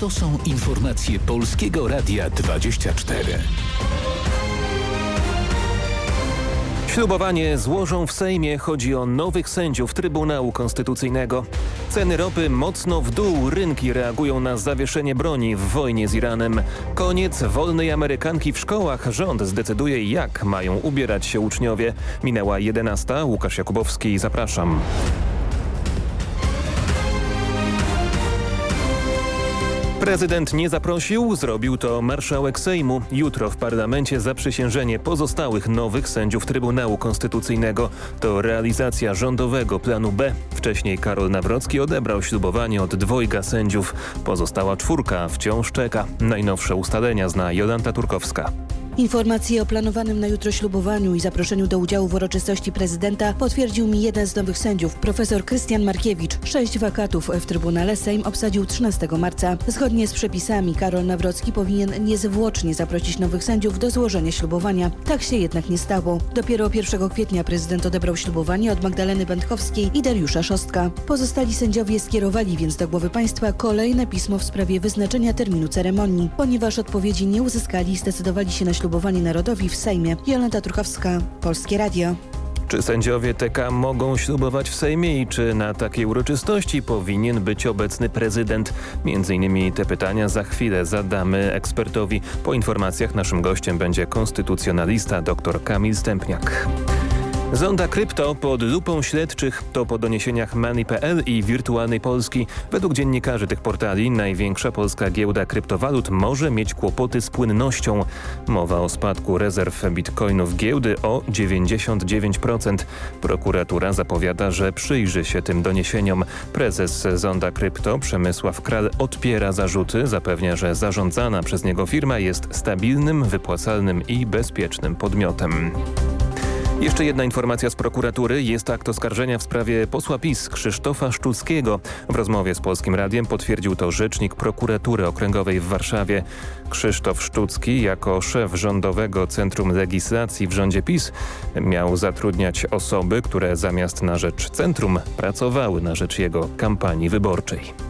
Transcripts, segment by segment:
To są informacje Polskiego Radia 24. Ślubowanie złożą w Sejmie. Chodzi o nowych sędziów Trybunału Konstytucyjnego. Ceny ropy mocno w dół. Rynki reagują na zawieszenie broni w wojnie z Iranem. Koniec wolnej Amerykanki w szkołach. Rząd zdecyduje jak mają ubierać się uczniowie. Minęła 11. Łukasz Jakubowski. Zapraszam. Prezydent nie zaprosił, zrobił to marszałek Sejmu. Jutro w parlamencie zaprzysiężenie pozostałych nowych sędziów Trybunału Konstytucyjnego. To realizacja rządowego planu B. Wcześniej Karol Nawrocki odebrał ślubowanie od dwojga sędziów. Pozostała czwórka wciąż czeka. Najnowsze ustalenia zna Jolanta Turkowska. Informacje o planowanym na jutro ślubowaniu i zaproszeniu do udziału w uroczystości prezydenta potwierdził mi jeden z nowych sędziów, profesor Krystian Markiewicz. Sześć wakatów w Trybunale Sejm obsadził 13 marca. Zgodnie z przepisami Karol Nawrocki powinien niezwłocznie zaprosić nowych sędziów do złożenia ślubowania. Tak się jednak nie stało. Dopiero 1 kwietnia prezydent odebrał ślubowanie od Magdaleny Będkowskiej i Dariusza Szostka. Pozostali sędziowie skierowali więc do głowy państwa kolejne pismo w sprawie wyznaczenia terminu ceremonii. Ponieważ odpowiedzi nie uzyskali, zdecydowali się na ślubowanie narodowi w Sejmie. Jolanta Truchowska, Polskie Radio. Czy sędziowie TK mogą ślubować w Sejmie i czy na takiej uroczystości powinien być obecny prezydent? Między innymi te pytania za chwilę zadamy ekspertowi. Po informacjach naszym gościem będzie konstytucjonalista dr Kamil Stępniak. Zonda krypto pod lupą śledczych to po doniesieniach Money.pl i Wirtualnej Polski. Według dziennikarzy tych portali największa polska giełda kryptowalut może mieć kłopoty z płynnością. Mowa o spadku rezerw bitcoinów giełdy o 99%. Prokuratura zapowiada, że przyjrzy się tym doniesieniom. Prezes Zonda Krypto Przemysław Kral odpiera zarzuty. Zapewnia, że zarządzana przez niego firma jest stabilnym, wypłacalnym i bezpiecznym podmiotem. Jeszcze jedna informacja z prokuratury. Jest akt oskarżenia w sprawie posła PiS Krzysztofa Szczuckiego. W rozmowie z Polskim Radiem potwierdził to rzecznik prokuratury okręgowej w Warszawie. Krzysztof Szczucki jako szef Rządowego Centrum Legislacji w rządzie PiS miał zatrudniać osoby, które zamiast na rzecz centrum pracowały na rzecz jego kampanii wyborczej.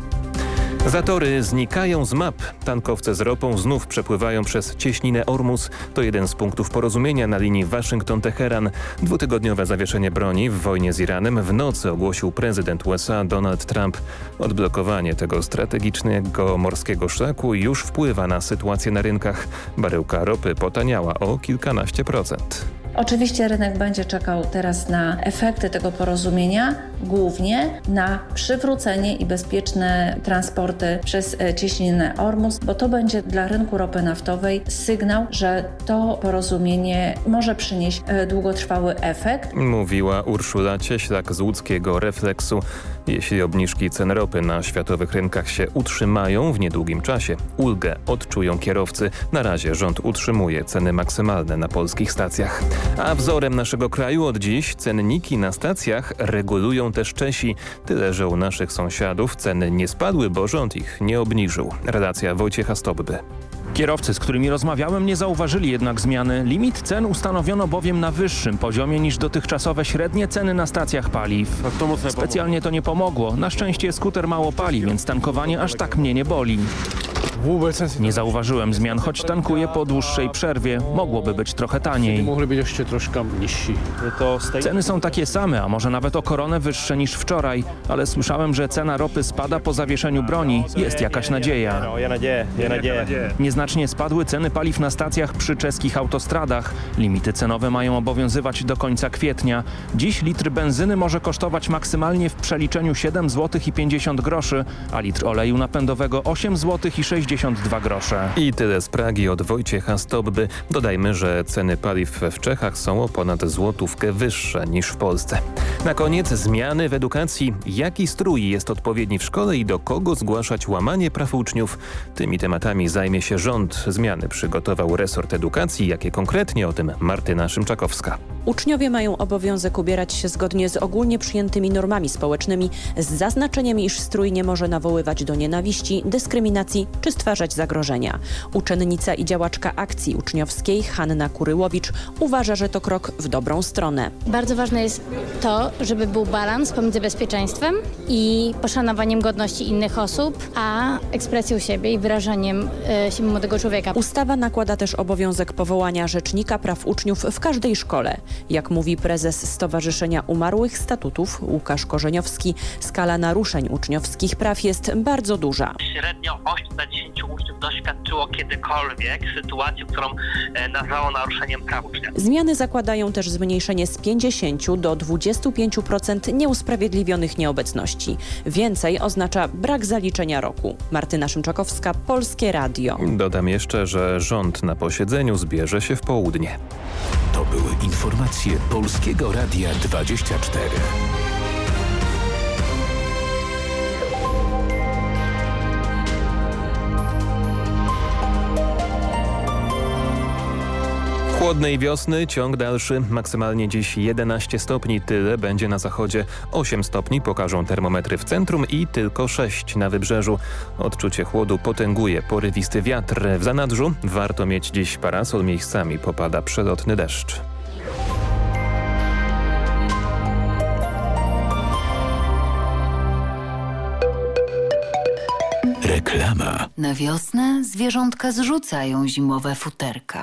Zatory znikają z map. Tankowce z ropą znów przepływają przez cieśninę Ormus. To jeden z punktów porozumienia na linii Waszyngton-Teheran. Dwutygodniowe zawieszenie broni w wojnie z Iranem w nocy ogłosił prezydent USA Donald Trump. Odblokowanie tego strategicznego morskiego szlaku już wpływa na sytuację na rynkach. Baryłka ropy potaniała o kilkanaście procent. Oczywiście rynek będzie czekał teraz na efekty tego porozumienia, głównie na przywrócenie i bezpieczne transporty przez e, cieśninę Ormus, bo to będzie dla rynku ropy naftowej sygnał, że to porozumienie może przynieść e, długotrwały efekt. Mówiła Urszula Cieślak z łódzkiego Refleksu. Jeśli obniżki cen ropy na światowych rynkach się utrzymają w niedługim czasie, ulgę odczują kierowcy. Na razie rząd utrzymuje ceny maksymalne na polskich stacjach. A wzorem naszego kraju od dziś cenniki na stacjach regulują też Czesi. Tyle, że u naszych sąsiadów ceny nie spadły, bo rząd ich nie obniżył. Relacja Wojciecha Stobby. Kierowcy, z którymi rozmawiałem nie zauważyli jednak zmiany. Limit cen ustanowiono bowiem na wyższym poziomie niż dotychczasowe średnie ceny na stacjach paliw. Specjalnie to nie pomogło. Na szczęście skuter mało pali, więc tankowanie aż tak mnie nie boli. Nie zauważyłem zmian, choć tankuję po dłuższej przerwie. Mogłoby być trochę taniej. Ceny są takie same, a może nawet o koronę wyższe niż wczoraj, ale słyszałem, że cena ropy spada po zawieszeniu broni. Jest jakaś nadzieja. Nieznacznie spadły ceny paliw na stacjach przy czeskich autostradach. Limity cenowe mają obowiązywać do końca kwietnia. Dziś litr benzyny może kosztować maksymalnie w przeliczeniu 7 zł i 50 groszy, a litr oleju napędowego 8 zł i 62 grosze. I tyle z Pragi od Wojciecha Stobby. Dodajmy, że ceny paliw w Czechach są o ponad złotówkę wyższe niż w Polsce. Na koniec zmiany w edukacji. Jaki strój jest odpowiedni w szkole i do kogo zgłaszać łamanie praw uczniów? Tymi tematami zajmie się rząd. Zmiany przygotował resort edukacji. Jakie konkretnie o tym Martyna Szymczakowska. Uczniowie mają obowiązek ubierać się zgodnie z ogólnie przyjętymi normami społecznymi z zaznaczeniem, iż strój nie może nawoływać do nienawiści, dyskryminacji czy czy stwarzać zagrożenia. Uczennica i działaczka akcji uczniowskiej Hanna Kuryłowicz uważa, że to krok w dobrą stronę. Bardzo ważne jest to, żeby był balans pomiędzy bezpieczeństwem i poszanowaniem godności innych osób, a ekspresją siebie i wyrażaniem e, siebie młodego człowieka. Ustawa nakłada też obowiązek powołania Rzecznika Praw Uczniów w każdej szkole. Jak mówi prezes Stowarzyszenia Umarłych Statutów Łukasz Korzeniowski, skala naruszeń uczniowskich praw jest bardzo duża. Średnio 8 na 10 uczniów doświadczyło kiedykolwiek sytuacji, którą e, nazwało naruszeniem praw ucznia. Zmiany zakładają też zmniejszenie z 50 do 25% nieusprawiedliwionych nieobecności. Więcej oznacza brak zaliczenia roku. Martyna Szymczakowska, Polskie Radio. Dodam jeszcze, że rząd na posiedzeniu zbierze się w południe. To były informacje Polskiego Radia 24. Chłodnej wiosny ciąg dalszy, maksymalnie dziś 11 stopni, tyle będzie na zachodzie. 8 stopni pokażą termometry w centrum i tylko 6 na wybrzeżu. Odczucie chłodu potęguje porywisty wiatr. W zanadrzu warto mieć dziś parasol, miejscami popada przelotny deszcz. Reklama. Na wiosnę zwierzątka zrzucają zimowe futerka.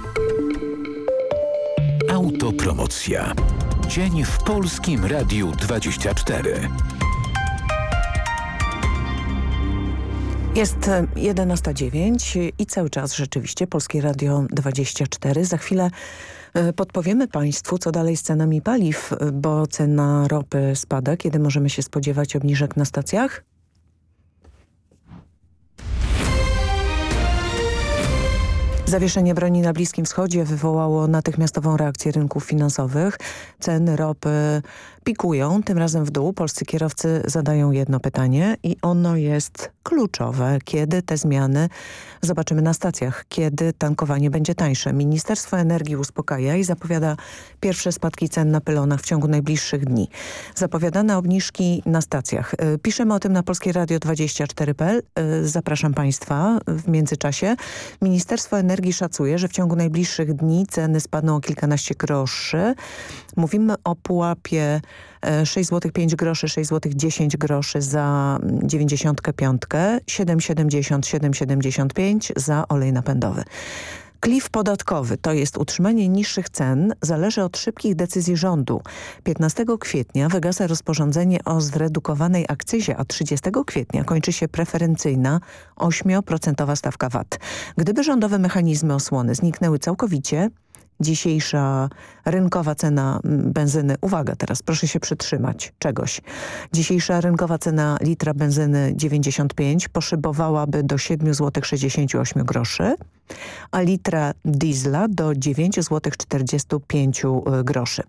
Autopromocja. Dzień w Polskim Radiu 24. Jest 11.09 i cały czas rzeczywiście Polskie Radio 24. Za chwilę podpowiemy Państwu, co dalej z cenami paliw, bo cena ropy spada. Kiedy możemy się spodziewać obniżek na stacjach? Zawieszenie broni na Bliskim Wschodzie wywołało natychmiastową reakcję rynków finansowych. Ceny ropy pikują, tym razem w dół. Polscy kierowcy zadają jedno pytanie i ono jest kluczowe. Kiedy te zmiany zobaczymy na stacjach? Kiedy tankowanie będzie tańsze? Ministerstwo Energii uspokaja i zapowiada pierwsze spadki cen na pylonach w ciągu najbliższych dni. Zapowiadane obniżki na stacjach. Piszemy o tym na Polskie Radio 24.pl. Zapraszam Państwa w międzyczasie. Ministerstwo Energii szacuje, że w ciągu najbliższych dni ceny spadną o kilkanaście groszy. Mówimy o pułapie 6 zł 5 groszy, 6 zł 10 groszy za 95, 7,70, 7,75 za olej napędowy. Klif podatkowy to jest utrzymanie niższych cen zależy od szybkich decyzji rządu. 15 kwietnia wygasa rozporządzenie o zredukowanej akcyzie, a 30 kwietnia kończy się preferencyjna 8% stawka VAT. Gdyby rządowe mechanizmy osłony zniknęły całkowicie, dzisiejsza rynkowa cena mm, benzyny, uwaga teraz, proszę się przytrzymać czegoś. Dzisiejsza rynkowa cena litra benzyny 95 poszybowałaby do 7 zł 68 groszy, a litra diesla do 9 zł 45 groszy.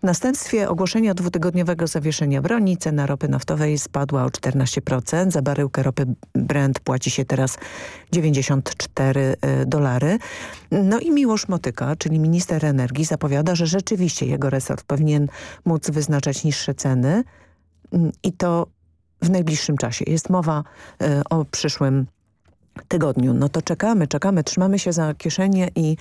W następstwie ogłoszenia dwutygodniowego zawieszenia broni cena ropy naftowej spadła o 14%. Za baryłkę ropy Brent płaci się teraz 94 y, dolary. No i Miłosz Motyka, czyli minister energii zapowiada, że rzeczywiście jego resort powinien móc wyznaczać niższe ceny mm, i to w najbliższym czasie. Jest mowa y, o przyszłym tygodniu. No to czekamy, czekamy, trzymamy się za kieszenie i,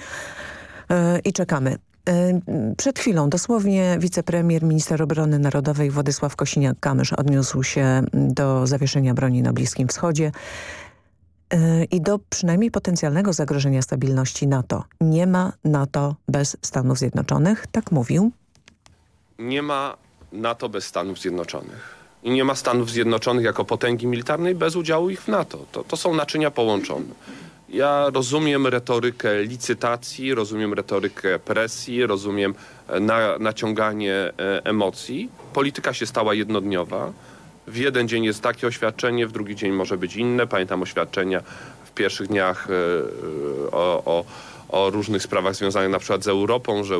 yy, i czekamy. Yy, przed chwilą dosłownie wicepremier, minister obrony narodowej Władysław Kosiniak-Kamysz odniósł się do zawieszenia broni na Bliskim Wschodzie yy, i do przynajmniej potencjalnego zagrożenia stabilności NATO. Nie ma NATO bez Stanów Zjednoczonych, tak mówił. Nie ma NATO bez Stanów Zjednoczonych i nie ma Stanów Zjednoczonych jako potęgi militarnej bez udziału ich w NATO. To, to są naczynia połączone. Ja rozumiem retorykę licytacji, rozumiem retorykę presji, rozumiem e, na, naciąganie e, emocji. Polityka się stała jednodniowa. W jeden dzień jest takie oświadczenie, w drugi dzień może być inne. Pamiętam oświadczenia w pierwszych dniach e, o, o o różnych sprawach związanych na przykład z Europą, że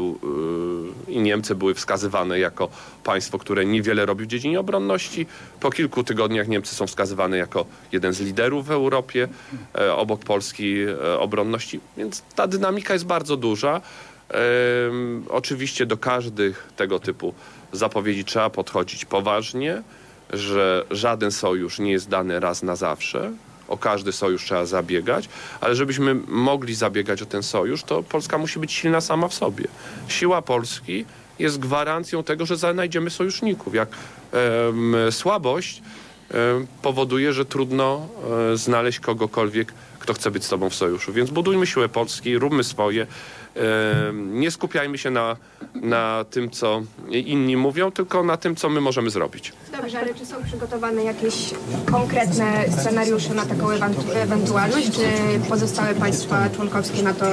i Niemcy były wskazywane jako państwo, które niewiele robi w dziedzinie obronności. Po kilku tygodniach Niemcy są wskazywane jako jeden z liderów w Europie e, obok Polski e, obronności, więc ta dynamika jest bardzo duża. E, oczywiście do każdych tego typu zapowiedzi trzeba podchodzić poważnie, że żaden sojusz nie jest dany raz na zawsze, o każdy sojusz trzeba zabiegać, ale żebyśmy mogli zabiegać o ten sojusz, to Polska musi być silna sama w sobie. Siła Polski jest gwarancją tego, że znajdziemy sojuszników. Jak słabość powoduje, że trudno e, znaleźć kogokolwiek, kto chce być z tobą w sojuszu. Więc budujmy siłę Polski, róbmy swoje. Nie skupiajmy się na, na tym, co inni mówią, tylko na tym, co my możemy zrobić. Dobrze, ale czy są przygotowane jakieś konkretne scenariusze na taką ewentualność? Czy pozostałe państwa członkowskie na to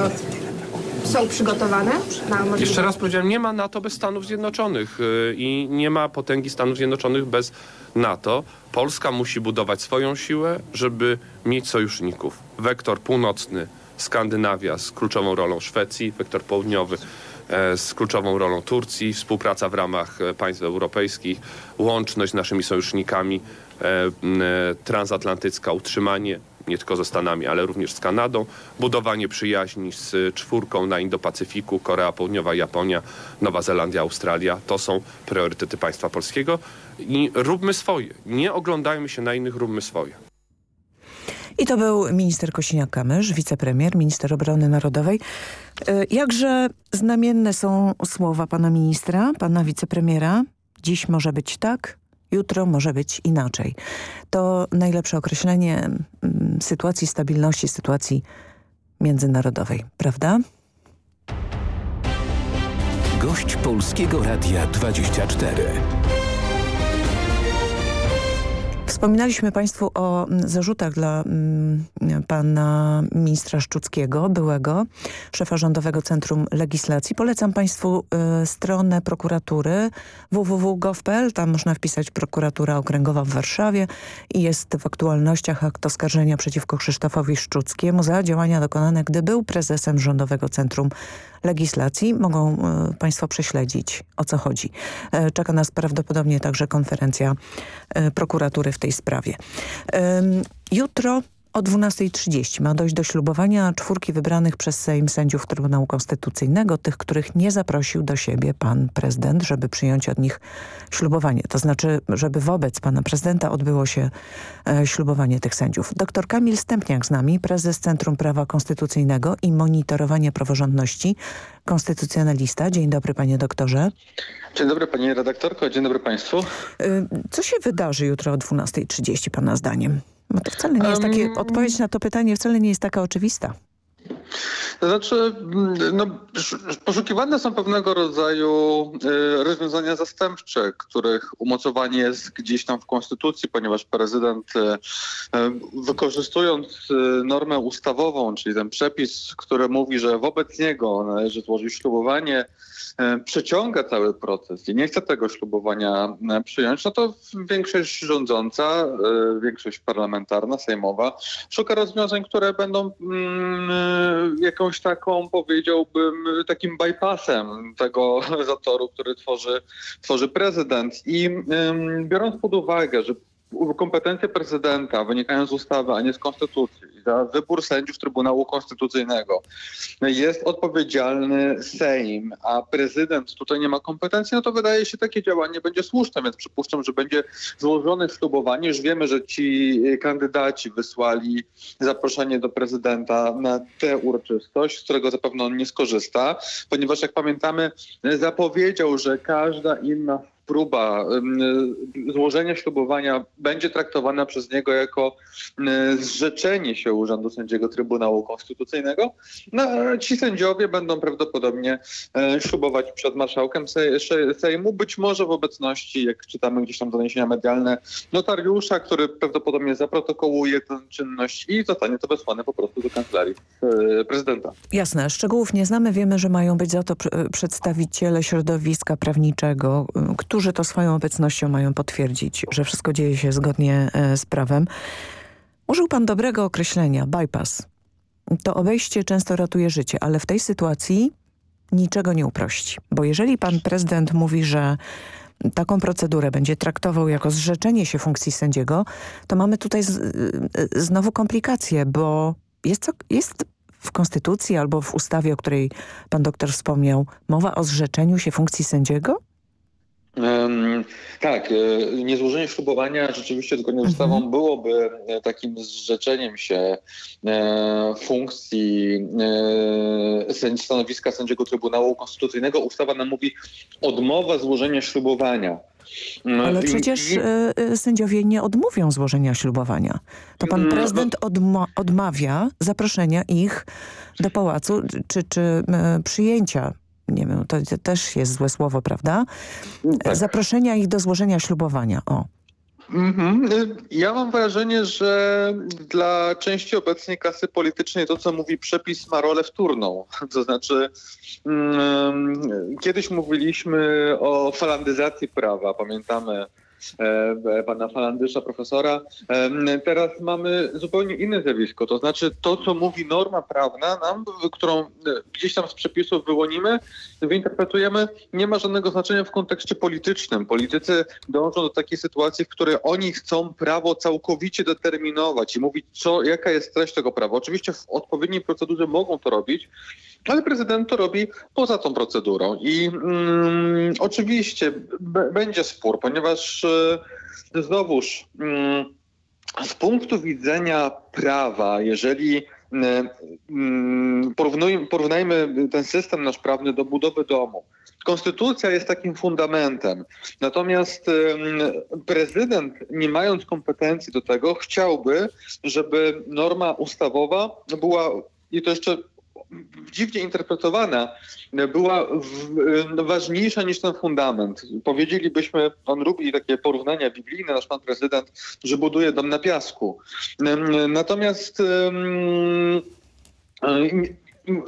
są przygotowane? Na Jeszcze raz powiedziałem, nie ma NATO bez Stanów Zjednoczonych y, i nie ma potęgi Stanów Zjednoczonych bez NATO. Polska musi budować swoją siłę, żeby mieć sojuszników. Wektor północny Skandynawia z kluczową rolą Szwecji, wektor południowy e, z kluczową rolą Turcji, współpraca w ramach e, państw europejskich, łączność z naszymi sojusznikami e, transatlantycka, utrzymanie nie tylko ze Stanami, ale również z Kanadą, budowanie przyjaźni z czwórką na Indo-Pacyfiku, Korea Południowa, Japonia, Nowa Zelandia, Australia. To są priorytety państwa polskiego i róbmy swoje. Nie oglądajmy się na innych, róbmy swoje. I to był minister Kosiniak-Kamysz, wicepremier, minister obrony narodowej. E, jakże znamienne są słowa pana ministra, pana wicepremiera. Dziś może być tak, jutro może być inaczej. To najlepsze określenie mm, sytuacji stabilności, sytuacji międzynarodowej, prawda? Gość Polskiego Radia 24. Wspominaliśmy Państwu o mm, zarzutach dla mm, pana ministra Szczuckiego, byłego szefa Rządowego Centrum Legislacji. Polecam Państwu y, stronę prokuratury www.gov.pl. Tam można wpisać prokuratura okręgowa w Warszawie i jest w aktualnościach akt oskarżenia przeciwko Krzysztofowi Szczuckiemu za działania dokonane, gdy był prezesem Rządowego Centrum Legislacji. Mogą y, Państwo prześledzić, o co chodzi. Y, czeka nas prawdopodobnie także konferencja y, prokuratury w tej sprawie. Jutro o 12.30 ma dojść do ślubowania czwórki wybranych przez Sejm sędziów Trybunału Konstytucyjnego, tych, których nie zaprosił do siebie pan prezydent, żeby przyjąć od nich ślubowanie. To znaczy, żeby wobec pana prezydenta odbyło się e, ślubowanie tych sędziów. Doktor Kamil Stępniak z nami, prezes Centrum Prawa Konstytucyjnego i Monitorowania Praworządności, konstytucjonalista. Dzień dobry panie doktorze. Dzień dobry pani redaktorko, dzień dobry państwu. E, co się wydarzy jutro o 12.30 pana zdaniem? No to wcale nie jest takie, odpowiedź na to pytanie wcale nie jest taka oczywista. To znaczy, no, poszukiwane są pewnego rodzaju y, rozwiązania zastępcze, których umocowanie jest gdzieś tam w Konstytucji, ponieważ prezydent y, y, wykorzystując normę ustawową, czyli ten przepis, który mówi, że wobec niego należy złożyć ślubowanie, przeciąga cały proces i nie chce tego ślubowania przyjąć, no to większość rządząca, większość parlamentarna, sejmowa szuka rozwiązań, które będą mm, jakąś taką, powiedziałbym, takim bypassem tego zatoru, który tworzy, tworzy prezydent. I biorąc pod uwagę, że kompetencje prezydenta wynikają z ustawy, a nie z konstytucji. Za wybór sędziów Trybunału Konstytucyjnego jest odpowiedzialny Sejm, a prezydent tutaj nie ma kompetencji, no to wydaje się takie działanie będzie słuszne, więc przypuszczam, że będzie złożone ślubowanie. Już wiemy, że ci kandydaci wysłali zaproszenie do prezydenta na tę uroczystość, z którego zapewne on nie skorzysta, ponieważ jak pamiętamy zapowiedział, że każda inna próba złożenia ślubowania będzie traktowana przez niego jako zrzeczenie się urzędu sędziego Trybunału Konstytucyjnego, no, ci sędziowie będą prawdopodobnie e, ślubować przed marszałkiem Sejmu, być może w obecności, jak czytamy gdzieś tam doniesienia medialne, notariusza, który prawdopodobnie zaprotokołuje tę czynność i zostanie to wysłane po prostu do kancelarii e, prezydenta. Jasne, szczegółów nie znamy. Wiemy, że mają być za to przedstawiciele środowiska prawniczego, którzy którzy to swoją obecnością mają potwierdzić, że wszystko dzieje się zgodnie e, z prawem. Użył pan dobrego określenia, bypass. To obejście często ratuje życie, ale w tej sytuacji niczego nie uprości. Bo jeżeli pan prezydent mówi, że taką procedurę będzie traktował jako zrzeczenie się funkcji sędziego, to mamy tutaj z, e, znowu komplikacje, bo jest, jest w Konstytucji albo w ustawie, o której pan doktor wspomniał, mowa o zrzeczeniu się funkcji sędziego? Tak, e, niezłożenie ślubowania rzeczywiście zgodnie z ustawą mhm. byłoby e, takim zrzeczeniem się e, funkcji stanowiska sędziego Trybunału Konstytucyjnego. Ustawa nam mówi odmowa złożenia ślubowania. No Ale przecież I... sędziowie nie odmówią złożenia ślubowania. To pan no, prezydent odma odmawia zaproszenia ich do pałacu czy, czy przyjęcia nie wiem, to, to też jest złe słowo, prawda? Tak. Zaproszenia ich do złożenia ślubowania. O. Mm -hmm. Ja mam wrażenie, że dla części obecnej klasy politycznej to, co mówi przepis, ma rolę wtórną. To znaczy, mm, kiedyś mówiliśmy o falandyzacji prawa. Pamiętamy pana Falandysza, profesora. E, teraz mamy zupełnie inne zjawisko, to znaczy to, co mówi norma prawna, nam, którą e, gdzieś tam z przepisów wyłonimy, wyinterpretujemy, nie ma żadnego znaczenia w kontekście politycznym. Politycy dążą do takiej sytuacji, w której oni chcą prawo całkowicie determinować i mówić, co, jaka jest treść tego prawa. Oczywiście w odpowiedniej procedurze mogą to robić, ale prezydent to robi poza tą procedurą. I mm, oczywiście będzie spór, ponieważ e, znowuż mm, z punktu widzenia prawa, jeżeli e, mm, porównajmy ten system nasz prawny do budowy domu. Konstytucja jest takim fundamentem. Natomiast prezydent, nie mając kompetencji do tego, chciałby, żeby norma ustawowa była i to jeszcze dziwnie interpretowana, była w, ważniejsza niż ten fundament. Powiedzielibyśmy, on lubi takie porównania biblijne, nasz pan prezydent, że buduje dom na piasku. Natomiast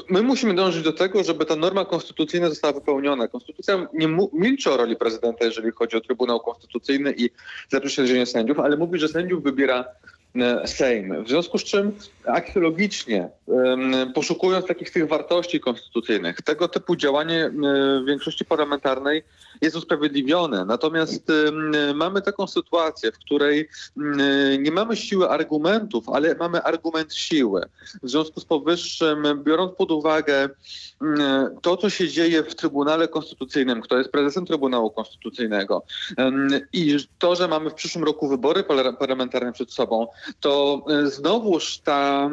my musimy dążyć do tego, żeby ta norma konstytucyjna została wypełniona. Konstytucja nie milczy o roli prezydenta, jeżeli chodzi o Trybunał Konstytucyjny i zaproszenie sędziów, ale mówi, że sędziów wybiera Sejm. W związku z czym akcjologicznie, poszukując takich tych wartości konstytucyjnych, tego typu działanie e, większości parlamentarnej jest usprawiedliwione. Natomiast mamy taką sytuację, w której nie mamy siły argumentów, ale mamy argument siły. W związku z powyższym, biorąc pod uwagę to, co się dzieje w Trybunale Konstytucyjnym, kto jest prezesem Trybunału Konstytucyjnego i to, że mamy w przyszłym roku wybory parlamentarne przed sobą, to znowuż ta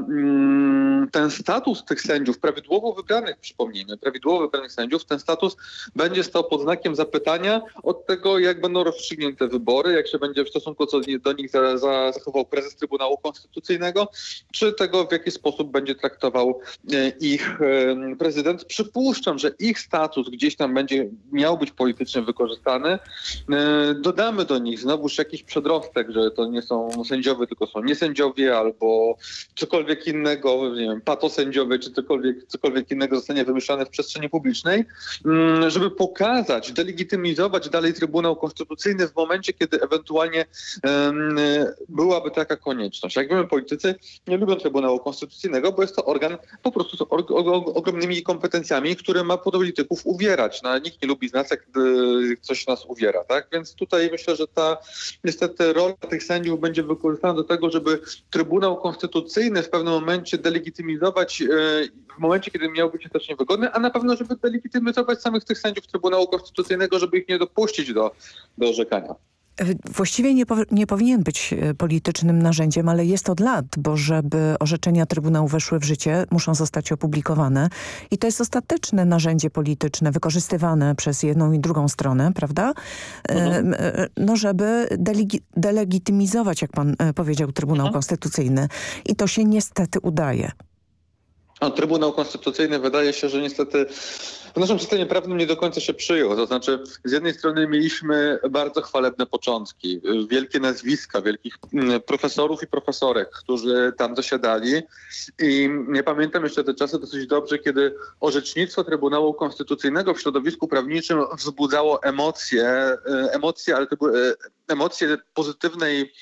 ten status tych sędziów, prawidłowo wybranych, przypomnijmy, prawidłowo wybranych sędziów, ten status będzie stał pod znakiem zapytania od tego, jak będą rozstrzygnięte wybory, jak się będzie w stosunku do nich za, za zachował prezes Trybunału Konstytucyjnego, czy tego, w jaki sposób będzie traktował e, ich e, prezydent. Przypuszczam, że ich status gdzieś tam będzie miał być politycznie wykorzystany. E, dodamy do nich znowuż jakiś przedrostek, że to nie są sędziowie, tylko są niesędziowie albo cokolwiek innego, nie wiem, patosędziowie, czy cokolwiek, cokolwiek innego zostanie wymyślane w przestrzeni publicznej, mm, żeby pokazać, delegitymizować dalej Trybunał Konstytucyjny w momencie, kiedy ewentualnie byłaby taka konieczność. Jak wiemy, politycy nie lubią Trybunału Konstytucyjnego, bo jest to organ po prostu z ogromnymi kompetencjami, który ma polityków uwierać. No, nikt nie lubi znać, jak coś nas uwiera. Tak? Więc tutaj myślę, że ta niestety rola tych sędziów będzie wykorzystana do tego, żeby Trybunał Konstytucyjny w pewnym momencie delegitymizować e, w momencie, kiedy miał być też niewygodny, a na pewno, żeby delegitymizować samych tych sędziów Trybunału Konstytucyjnego, żeby ich nie dopuścić do, do orzekania. Właściwie nie, po, nie, powinien być e, politycznym narzędziem, ale jest od lat, bo żeby orzeczenia Trybunału weszły w życie, muszą zostać opublikowane i to jest ostateczne narzędzie polityczne wykorzystywane przez jedną i drugą stronę, prawda? E, mhm. E, no, żeby delegi delegitymizować, jak pan powiedział, Trybunał mhm. Konstytucyjny i to się niestety udaje. No, Trybunał Konstytucyjny wydaje się, że niestety w naszym systemie prawnym nie do końca się przyjął. To znaczy, z jednej strony mieliśmy bardzo chwalebne początki, wielkie nazwiska, wielkich mm, profesorów i profesorek, którzy tam zasiadali. I nie pamiętam jeszcze te czasy dosyć dobrze, kiedy orzecznictwo Trybunału Konstytucyjnego w środowisku prawniczym wzbudzało emocje, e, emocje, ale to były e, emocje pozytywnej,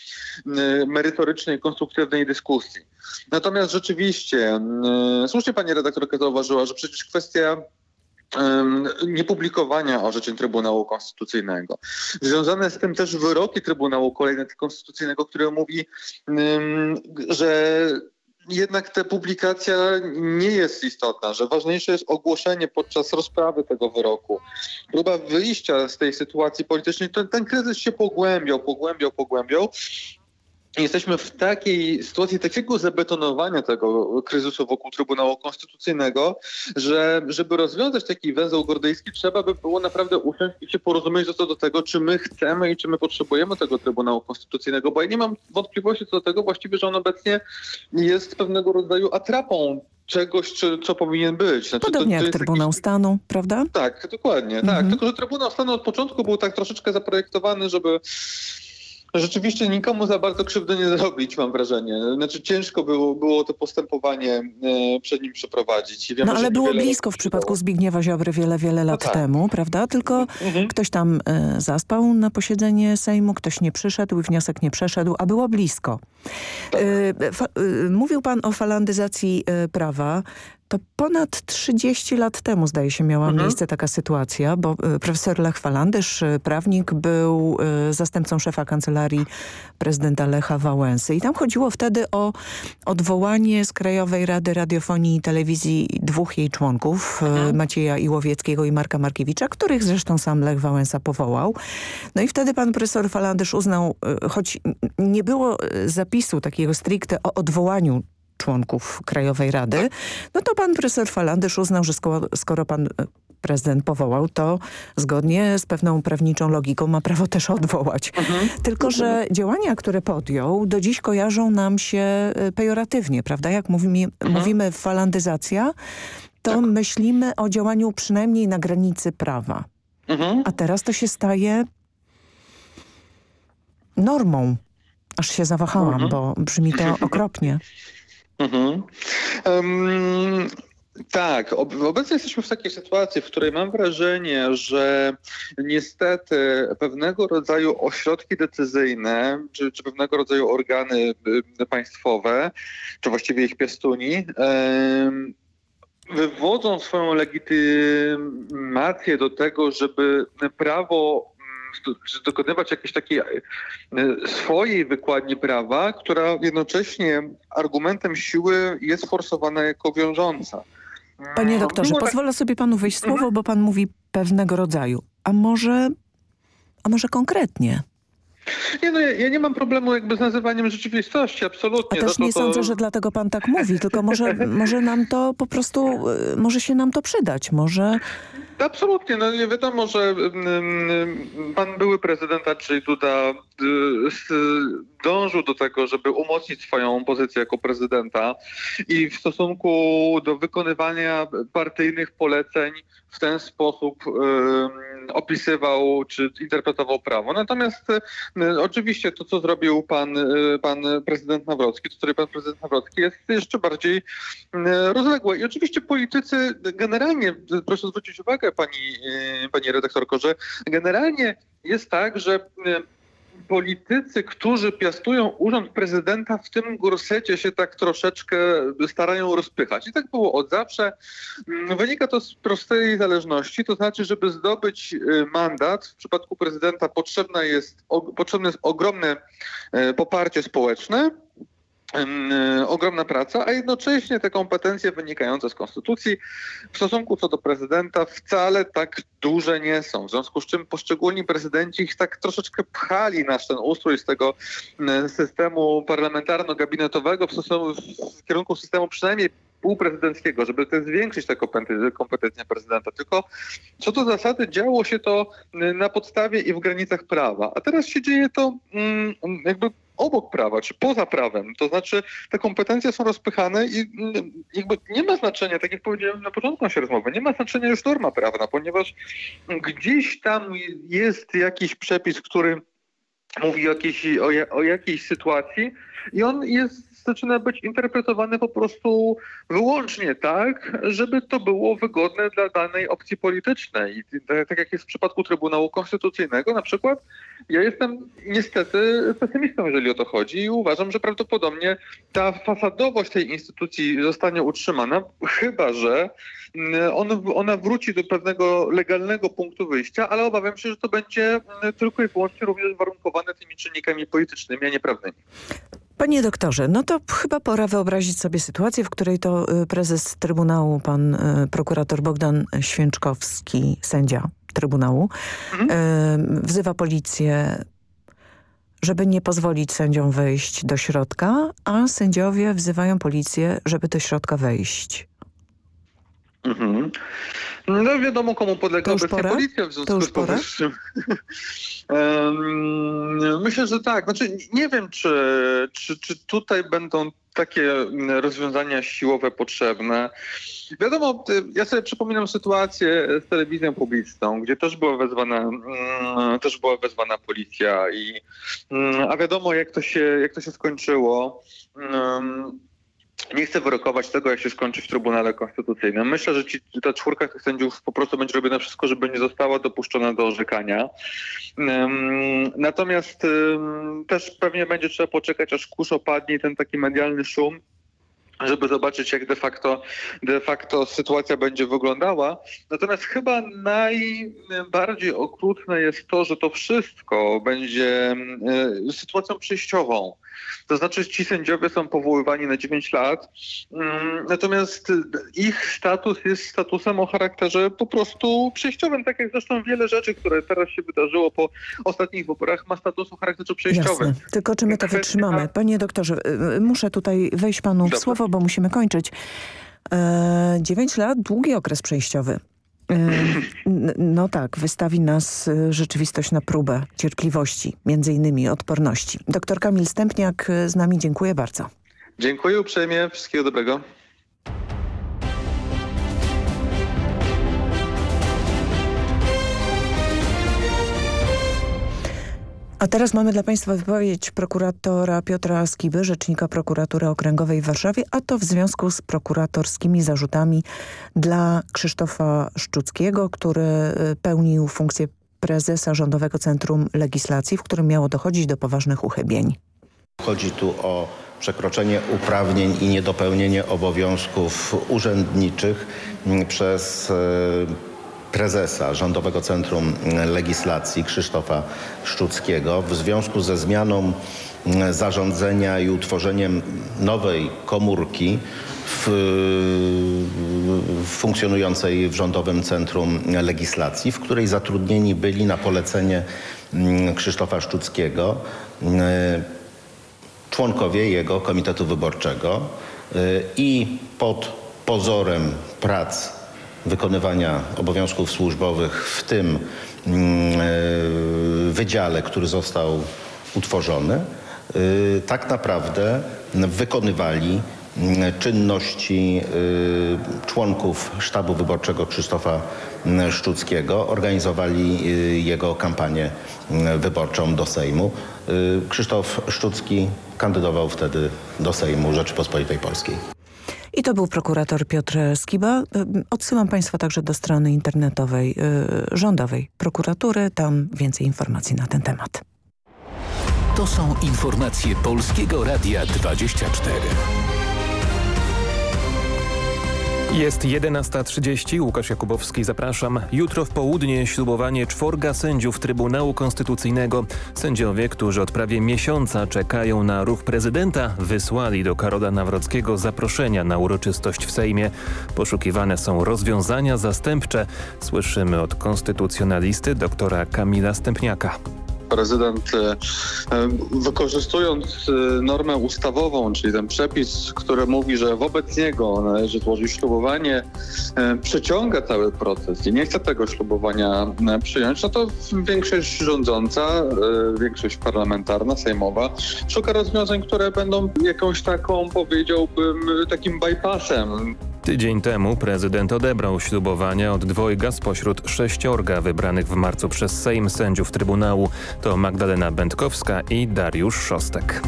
merytorycznej, konstruktywnej dyskusji. Natomiast rzeczywiście, słusznie pani redaktorka zauważyła, że przecież kwestia niepublikowania orzeczeń Trybunału Konstytucyjnego. Związane z tym też wyroki Trybunału Kolejnego Konstytucyjnego, które mówi, że jednak ta publikacja nie jest istotna, że ważniejsze jest ogłoszenie podczas rozprawy tego wyroku. Próba wyjścia z tej sytuacji politycznej, ten, ten kryzys się pogłębiał, pogłębiał, pogłębiał jesteśmy w takiej sytuacji takiego zabetonowania tego kryzysu wokół Trybunału Konstytucyjnego, że żeby rozwiązać taki węzeł gordyjski, trzeba by było naprawdę usiąść i się porozumieć co do tego, czy my chcemy i czy my potrzebujemy tego Trybunału Konstytucyjnego, bo ja nie mam wątpliwości co do tego właściwie, że on obecnie jest pewnego rodzaju atrapą czegoś, czy, co powinien być. Znaczy, Podobnie to, to jak Trybunał jakiś... Stanu, prawda? Tak, dokładnie. Tak. Mhm. Tylko, że Trybunał Stanu od początku był tak troszeczkę zaprojektowany, żeby Rzeczywiście nikomu za bardzo krzywdy nie zrobić, mam wrażenie. Znaczy ciężko było, było to postępowanie e, przed nim przeprowadzić. No ale było blisko w przypadku Zbigniewa Ziobry wiele, wiele lat no tak. temu, prawda? Tylko mhm. ktoś tam e, zaspał na posiedzenie Sejmu, ktoś nie przyszedł i wniosek nie przeszedł, a było blisko. Tak. E, mówił pan o falandyzacji prawa. To ponad 30 lat temu, zdaje się, miała mhm. miejsce taka sytuacja, bo y, profesor Lech Walandysz, y, prawnik, był y, zastępcą szefa kancelarii prezydenta Lecha Wałęsy. I tam chodziło wtedy o odwołanie z Krajowej Rady Radiofonii i Telewizji dwóch jej członków, mhm. Macieja Iłowieckiego i Marka Markiewicza, których zresztą sam Lech Wałęsa powołał. No i wtedy pan profesor Falandysz uznał, choć nie było zapisu takiego stricte o odwołaniu członków Krajowej Rady, no to pan profesor Falandysz uznał, że skoro, skoro pan e, prezydent powołał, to zgodnie z pewną prawniczą logiką ma prawo też odwołać. Mhm. Tylko, że działania, które podjął, do dziś kojarzą nam się e, pejoratywnie, prawda? Jak mówimy, mhm. mówimy falandyzacja, to tak. myślimy o działaniu przynajmniej na granicy prawa. Mhm. A teraz to się staje normą. Aż się zawahałam, bo brzmi to okropnie. Mhm. Um, tak, obecnie jesteśmy w takiej sytuacji, w której mam wrażenie, że niestety pewnego rodzaju ośrodki decyzyjne, czy, czy pewnego rodzaju organy y, państwowe, czy właściwie ich piastuni, wywodzą swoją legitymację do tego, żeby prawo dokonywać jakiejś takiej e, swojej wykładni prawa, która jednocześnie argumentem siły jest forsowana jako wiążąca. Panie doktorze, pozwolę sobie panu słowo, mhm. bo pan mówi pewnego rodzaju. A może, a może konkretnie? Nie, no ja, ja, nie mam problemu jakby z nazywaniem rzeczywistości, absolutnie. A też no, nie to, sądzę, że dlatego pan tak mówi, tylko może, może nam to po prostu, y, może się nam to przydać, może... Absolutnie, no nie wiadomo, że mm, mm, pan były prezydent Andrzej Duda y, dążył do tego, żeby umocnić swoją pozycję jako prezydenta i w stosunku do wykonywania partyjnych poleceń w ten sposób opisywał czy interpretował prawo. Natomiast y, oczywiście to, co zrobił pan, y, pan prezydent Nawrocki, to, pan prezydent Nawrocki jest jeszcze bardziej rozległe. I oczywiście politycy generalnie, proszę zwrócić uwagę pani, pani redaktorko, że generalnie jest tak, że politycy, którzy piastują urząd prezydenta w tym gorsecie się tak troszeczkę starają rozpychać. I tak było od zawsze. Mm, wynika to z prostej zależności, to znaczy, żeby zdobyć y, mandat, w przypadku prezydenta potrzebne jest, potrzebne jest ogromne poparcie społeczne, E, ogromna praca, a jednocześnie te kompetencje wynikające z konstytucji w stosunku co do prezydenta wcale tak duże nie są. W związku z czym poszczególni prezydenci ich tak troszeczkę pchali nasz ten ustrój z tego systemu parlamentarno-gabinetowego w, stosunku, w kierunku systemu przynajmniej półprezydenckiego, żeby też zwiększyć te kompetencje prezydenta. Tylko co do zasady działo się to na podstawie i w granicach prawa. A teraz się dzieje to jakby obok prawa, czy poza prawem. To znaczy te kompetencje są rozpychane i mm, jakby nie ma znaczenia, tak jak powiedziałem na początku naszej rozmowy, nie ma znaczenia już norma prawna, ponieważ gdzieś tam jest jakiś przepis, który mówi o jakiejś, o, o jakiejś sytuacji i on jest zaczyna być interpretowany po prostu wyłącznie tak, żeby to było wygodne dla danej opcji politycznej. I tak jak jest w przypadku Trybunału Konstytucyjnego na przykład, ja jestem niestety pesymistą, jeżeli o to chodzi i uważam, że prawdopodobnie ta fasadowość tej instytucji zostanie utrzymana, chyba że on, ona wróci do pewnego legalnego punktu wyjścia, ale obawiam się, że to będzie tylko i wyłącznie również warunkowane tymi czynnikami politycznymi, a nie prawnymi. Panie doktorze, no to chyba pora wyobrazić sobie sytuację, w której to y, prezes Trybunału, pan y, prokurator Bogdan Święczkowski, sędzia Trybunału, mhm. wzywa policję, żeby nie pozwolić sędziom wejść do środka, a sędziowie wzywają policję, żeby do środka wejść. Mhm. No wiadomo, komu podlega obecnie policja w związku z powyższym. Myślę, że tak. Znaczy, nie wiem, czy, czy, czy tutaj będą takie rozwiązania siłowe potrzebne. Wiadomo, ja sobie przypominam sytuację z telewizją publiczną, gdzie też była wezwana, mm, też była wezwana policja i mm, a wiadomo jak to się, jak to się skończyło. Nie chcę wyrokować tego, jak się skończy w Trybunale Konstytucyjnym. Myślę, że ci, ta czwórka tych sędziów po prostu będzie robiona wszystko, żeby nie została dopuszczona do orzekania. Natomiast też pewnie będzie trzeba poczekać, aż kurz opadnie ten taki medialny szum żeby zobaczyć, jak de facto, de facto sytuacja będzie wyglądała. Natomiast chyba najbardziej okrutne jest to, że to wszystko będzie sytuacją przejściową. To znaczy ci sędziowie są powoływani na 9 lat, mm, natomiast ich status jest statusem o charakterze po prostu przejściowym, tak jak zresztą wiele rzeczy, które teraz się wydarzyło po ostatnich wyborach ma status o charakterze przejściowym. Jasne. Tylko czy my to wytrzymamy? Panie doktorze, y, y, muszę tutaj wejść panu w słowo, bo musimy kończyć. E, 9 lat, długi okres przejściowy. No tak, wystawi nas y, rzeczywistość na próbę cierpliwości, między innymi odporności. Doktor Kamil Stępniak y, z nami, dziękuję bardzo. Dziękuję uprzejmie, wszystkiego dobrego. A teraz mamy dla Państwa wypowiedź prokuratora Piotra Skiby, rzecznika prokuratury okręgowej w Warszawie, a to w związku z prokuratorskimi zarzutami dla Krzysztofa Szczuckiego, który y, pełnił funkcję prezesa Rządowego Centrum Legislacji, w którym miało dochodzić do poważnych uchybień. Chodzi tu o przekroczenie uprawnień i niedopełnienie obowiązków urzędniczych mm, przez y, prezesa Rządowego Centrum Legislacji Krzysztofa Szczuckiego w związku ze zmianą zarządzenia i utworzeniem nowej komórki w, w funkcjonującej w Rządowym Centrum Legislacji, w której zatrudnieni byli na polecenie mm, Krzysztofa Szczuckiego członkowie jego Komitetu Wyborczego i pod pozorem prac wykonywania obowiązków służbowych w tym mm, wydziale, który został utworzony, tak naprawdę wykonywali mm, czynności członków sztabu wyborczego Krzysztofa mm, Szczuckiego, organizowali jego kampanię wyborczą do Sejmu. Krzysztof Szczucki kandydował wtedy do Sejmu Rzeczypospolitej Polskiej. I to był prokurator Piotr Skiba. Odsyłam Państwa także do strony internetowej y, rządowej prokuratury. Tam więcej informacji na ten temat. To są informacje Polskiego Radia 24. Jest 11.30, Łukasz Jakubowski, zapraszam. Jutro w południe ślubowanie czworga sędziów Trybunału Konstytucyjnego. Sędziowie, którzy od prawie miesiąca czekają na ruch prezydenta, wysłali do Karola Nawrockiego zaproszenia na uroczystość w Sejmie. Poszukiwane są rozwiązania zastępcze. Słyszymy od konstytucjonalisty doktora Kamila Stępniaka prezydent e, e, wykorzystując e, normę ustawową, czyli ten przepis, który mówi, że wobec niego należy złożyć ślubowanie, przeciąga cały proces i nie chce tego ślubowania przyjąć, no to większość rządząca, większość parlamentarna, sejmowa szuka rozwiązań, które będą jakąś taką, powiedziałbym, takim bypassem Tydzień temu prezydent odebrał ślubowania od dwojga spośród sześciorga wybranych w marcu przez Sejm sędziów Trybunału. To Magdalena Będkowska i Dariusz Szostek.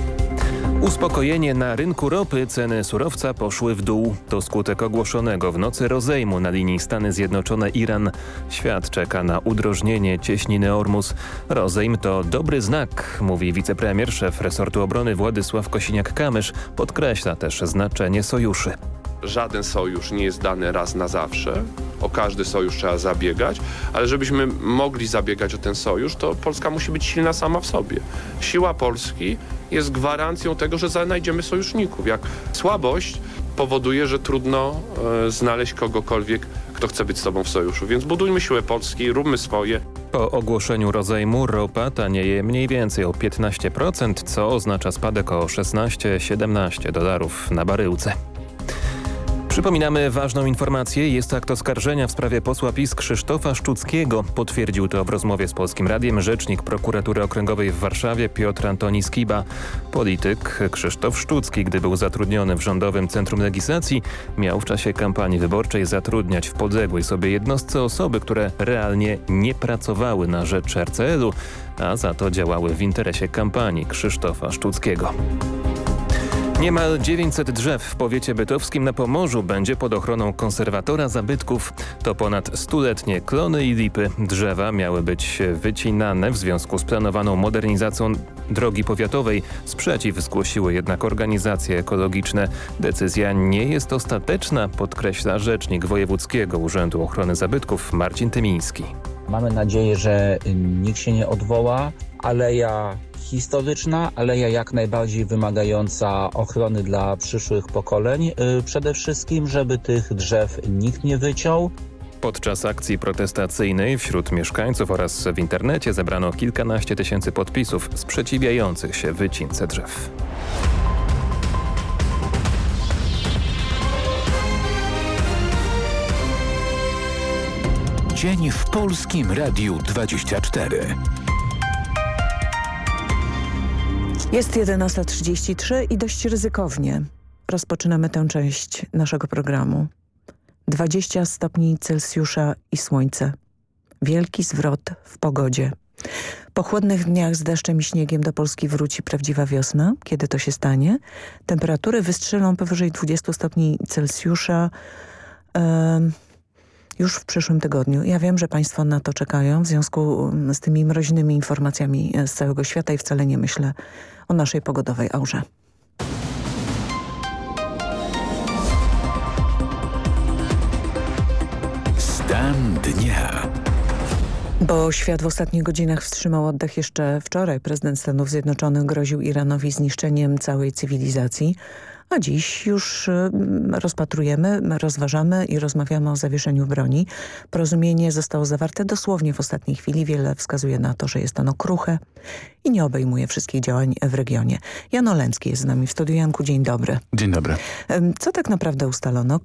Uspokojenie na rynku ropy ceny surowca poszły w dół. To skutek ogłoszonego w nocy rozejmu na linii Stany Zjednoczone-Iran. Świat czeka na udrożnienie cieśniny Ormus. Rozejm to dobry znak, mówi wicepremier, szef resortu obrony Władysław Kosiniak-Kamysz. Podkreśla też znaczenie sojuszy żaden sojusz nie jest dany raz na zawsze. O każdy sojusz trzeba zabiegać, ale żebyśmy mogli zabiegać o ten sojusz, to Polska musi być silna sama w sobie. Siła Polski jest gwarancją tego, że znajdziemy sojuszników. Jak słabość powoduje, że trudno e, znaleźć kogokolwiek, kto chce być z tobą w sojuszu. Więc budujmy siłę Polski, róbmy swoje. Po ogłoszeniu rozejmu ropa tanieje mniej więcej o 15%, co oznacza spadek o 16-17 dolarów na baryłce. Przypominamy ważną informację. Jest akt oskarżenia w sprawie posła PiS Krzysztofa Szczuckiego. Potwierdził to w rozmowie z Polskim Radiem rzecznik prokuratury okręgowej w Warszawie Piotr Antoni Skiba. Polityk Krzysztof Szczucki, gdy był zatrudniony w Rządowym Centrum Legislacji, miał w czasie kampanii wyborczej zatrudniać w podległej sobie jednostce osoby, które realnie nie pracowały na rzecz RCL-u, a za to działały w interesie kampanii Krzysztofa Szczuckiego. Niemal 900 drzew w powiecie bytowskim na Pomorzu będzie pod ochroną konserwatora zabytków. To ponad stuletnie klony i lipy. Drzewa miały być wycinane w związku z planowaną modernizacją drogi powiatowej. Sprzeciw zgłosiły jednak organizacje ekologiczne. Decyzja nie jest ostateczna, podkreśla rzecznik Wojewódzkiego Urzędu Ochrony Zabytków Marcin Tymiński. Mamy nadzieję, że nikt się nie odwoła. Aleja historyczna, aleja jak najbardziej wymagająca ochrony dla przyszłych pokoleń. Y, przede wszystkim, żeby tych drzew nikt nie wyciął. Podczas akcji protestacyjnej wśród mieszkańców oraz w internecie zebrano kilkanaście tysięcy podpisów sprzeciwiających się wycince drzew. Dzień w Polskim Radiu 24. Jest 11.33 i dość ryzykownie rozpoczynamy tę część naszego programu. 20 stopni Celsjusza i słońce. Wielki zwrot w pogodzie. Po chłodnych dniach z deszczem i śniegiem do Polski wróci prawdziwa wiosna. Kiedy to się stanie? Temperatury wystrzelą powyżej 20 stopni Celsjusza. Yy, już w przyszłym tygodniu. Ja wiem, że Państwo na to czekają w związku um, z tymi mroźnymi informacjami z całego świata i wcale nie myślę o naszej pogodowej aurze. Stan dnia. Bo świat w ostatnich godzinach wstrzymał oddech jeszcze wczoraj. Prezydent Stanów Zjednoczonych groził Iranowi zniszczeniem całej cywilizacji A dziś już mm, rozpatrujemy, rozważamy i rozmawiamy o zawieszeniu broni. Porozumienie zostało zawarte dosłownie w ostatniej chwili. Wiele wskazuje na to, że jest ono kruche i nie obejmuje wszystkich działań w regionie. Jan Olencki jest z nami w studiu. Janku, dzień dobry. Dzień dobry. Co tak naprawdę ustalono?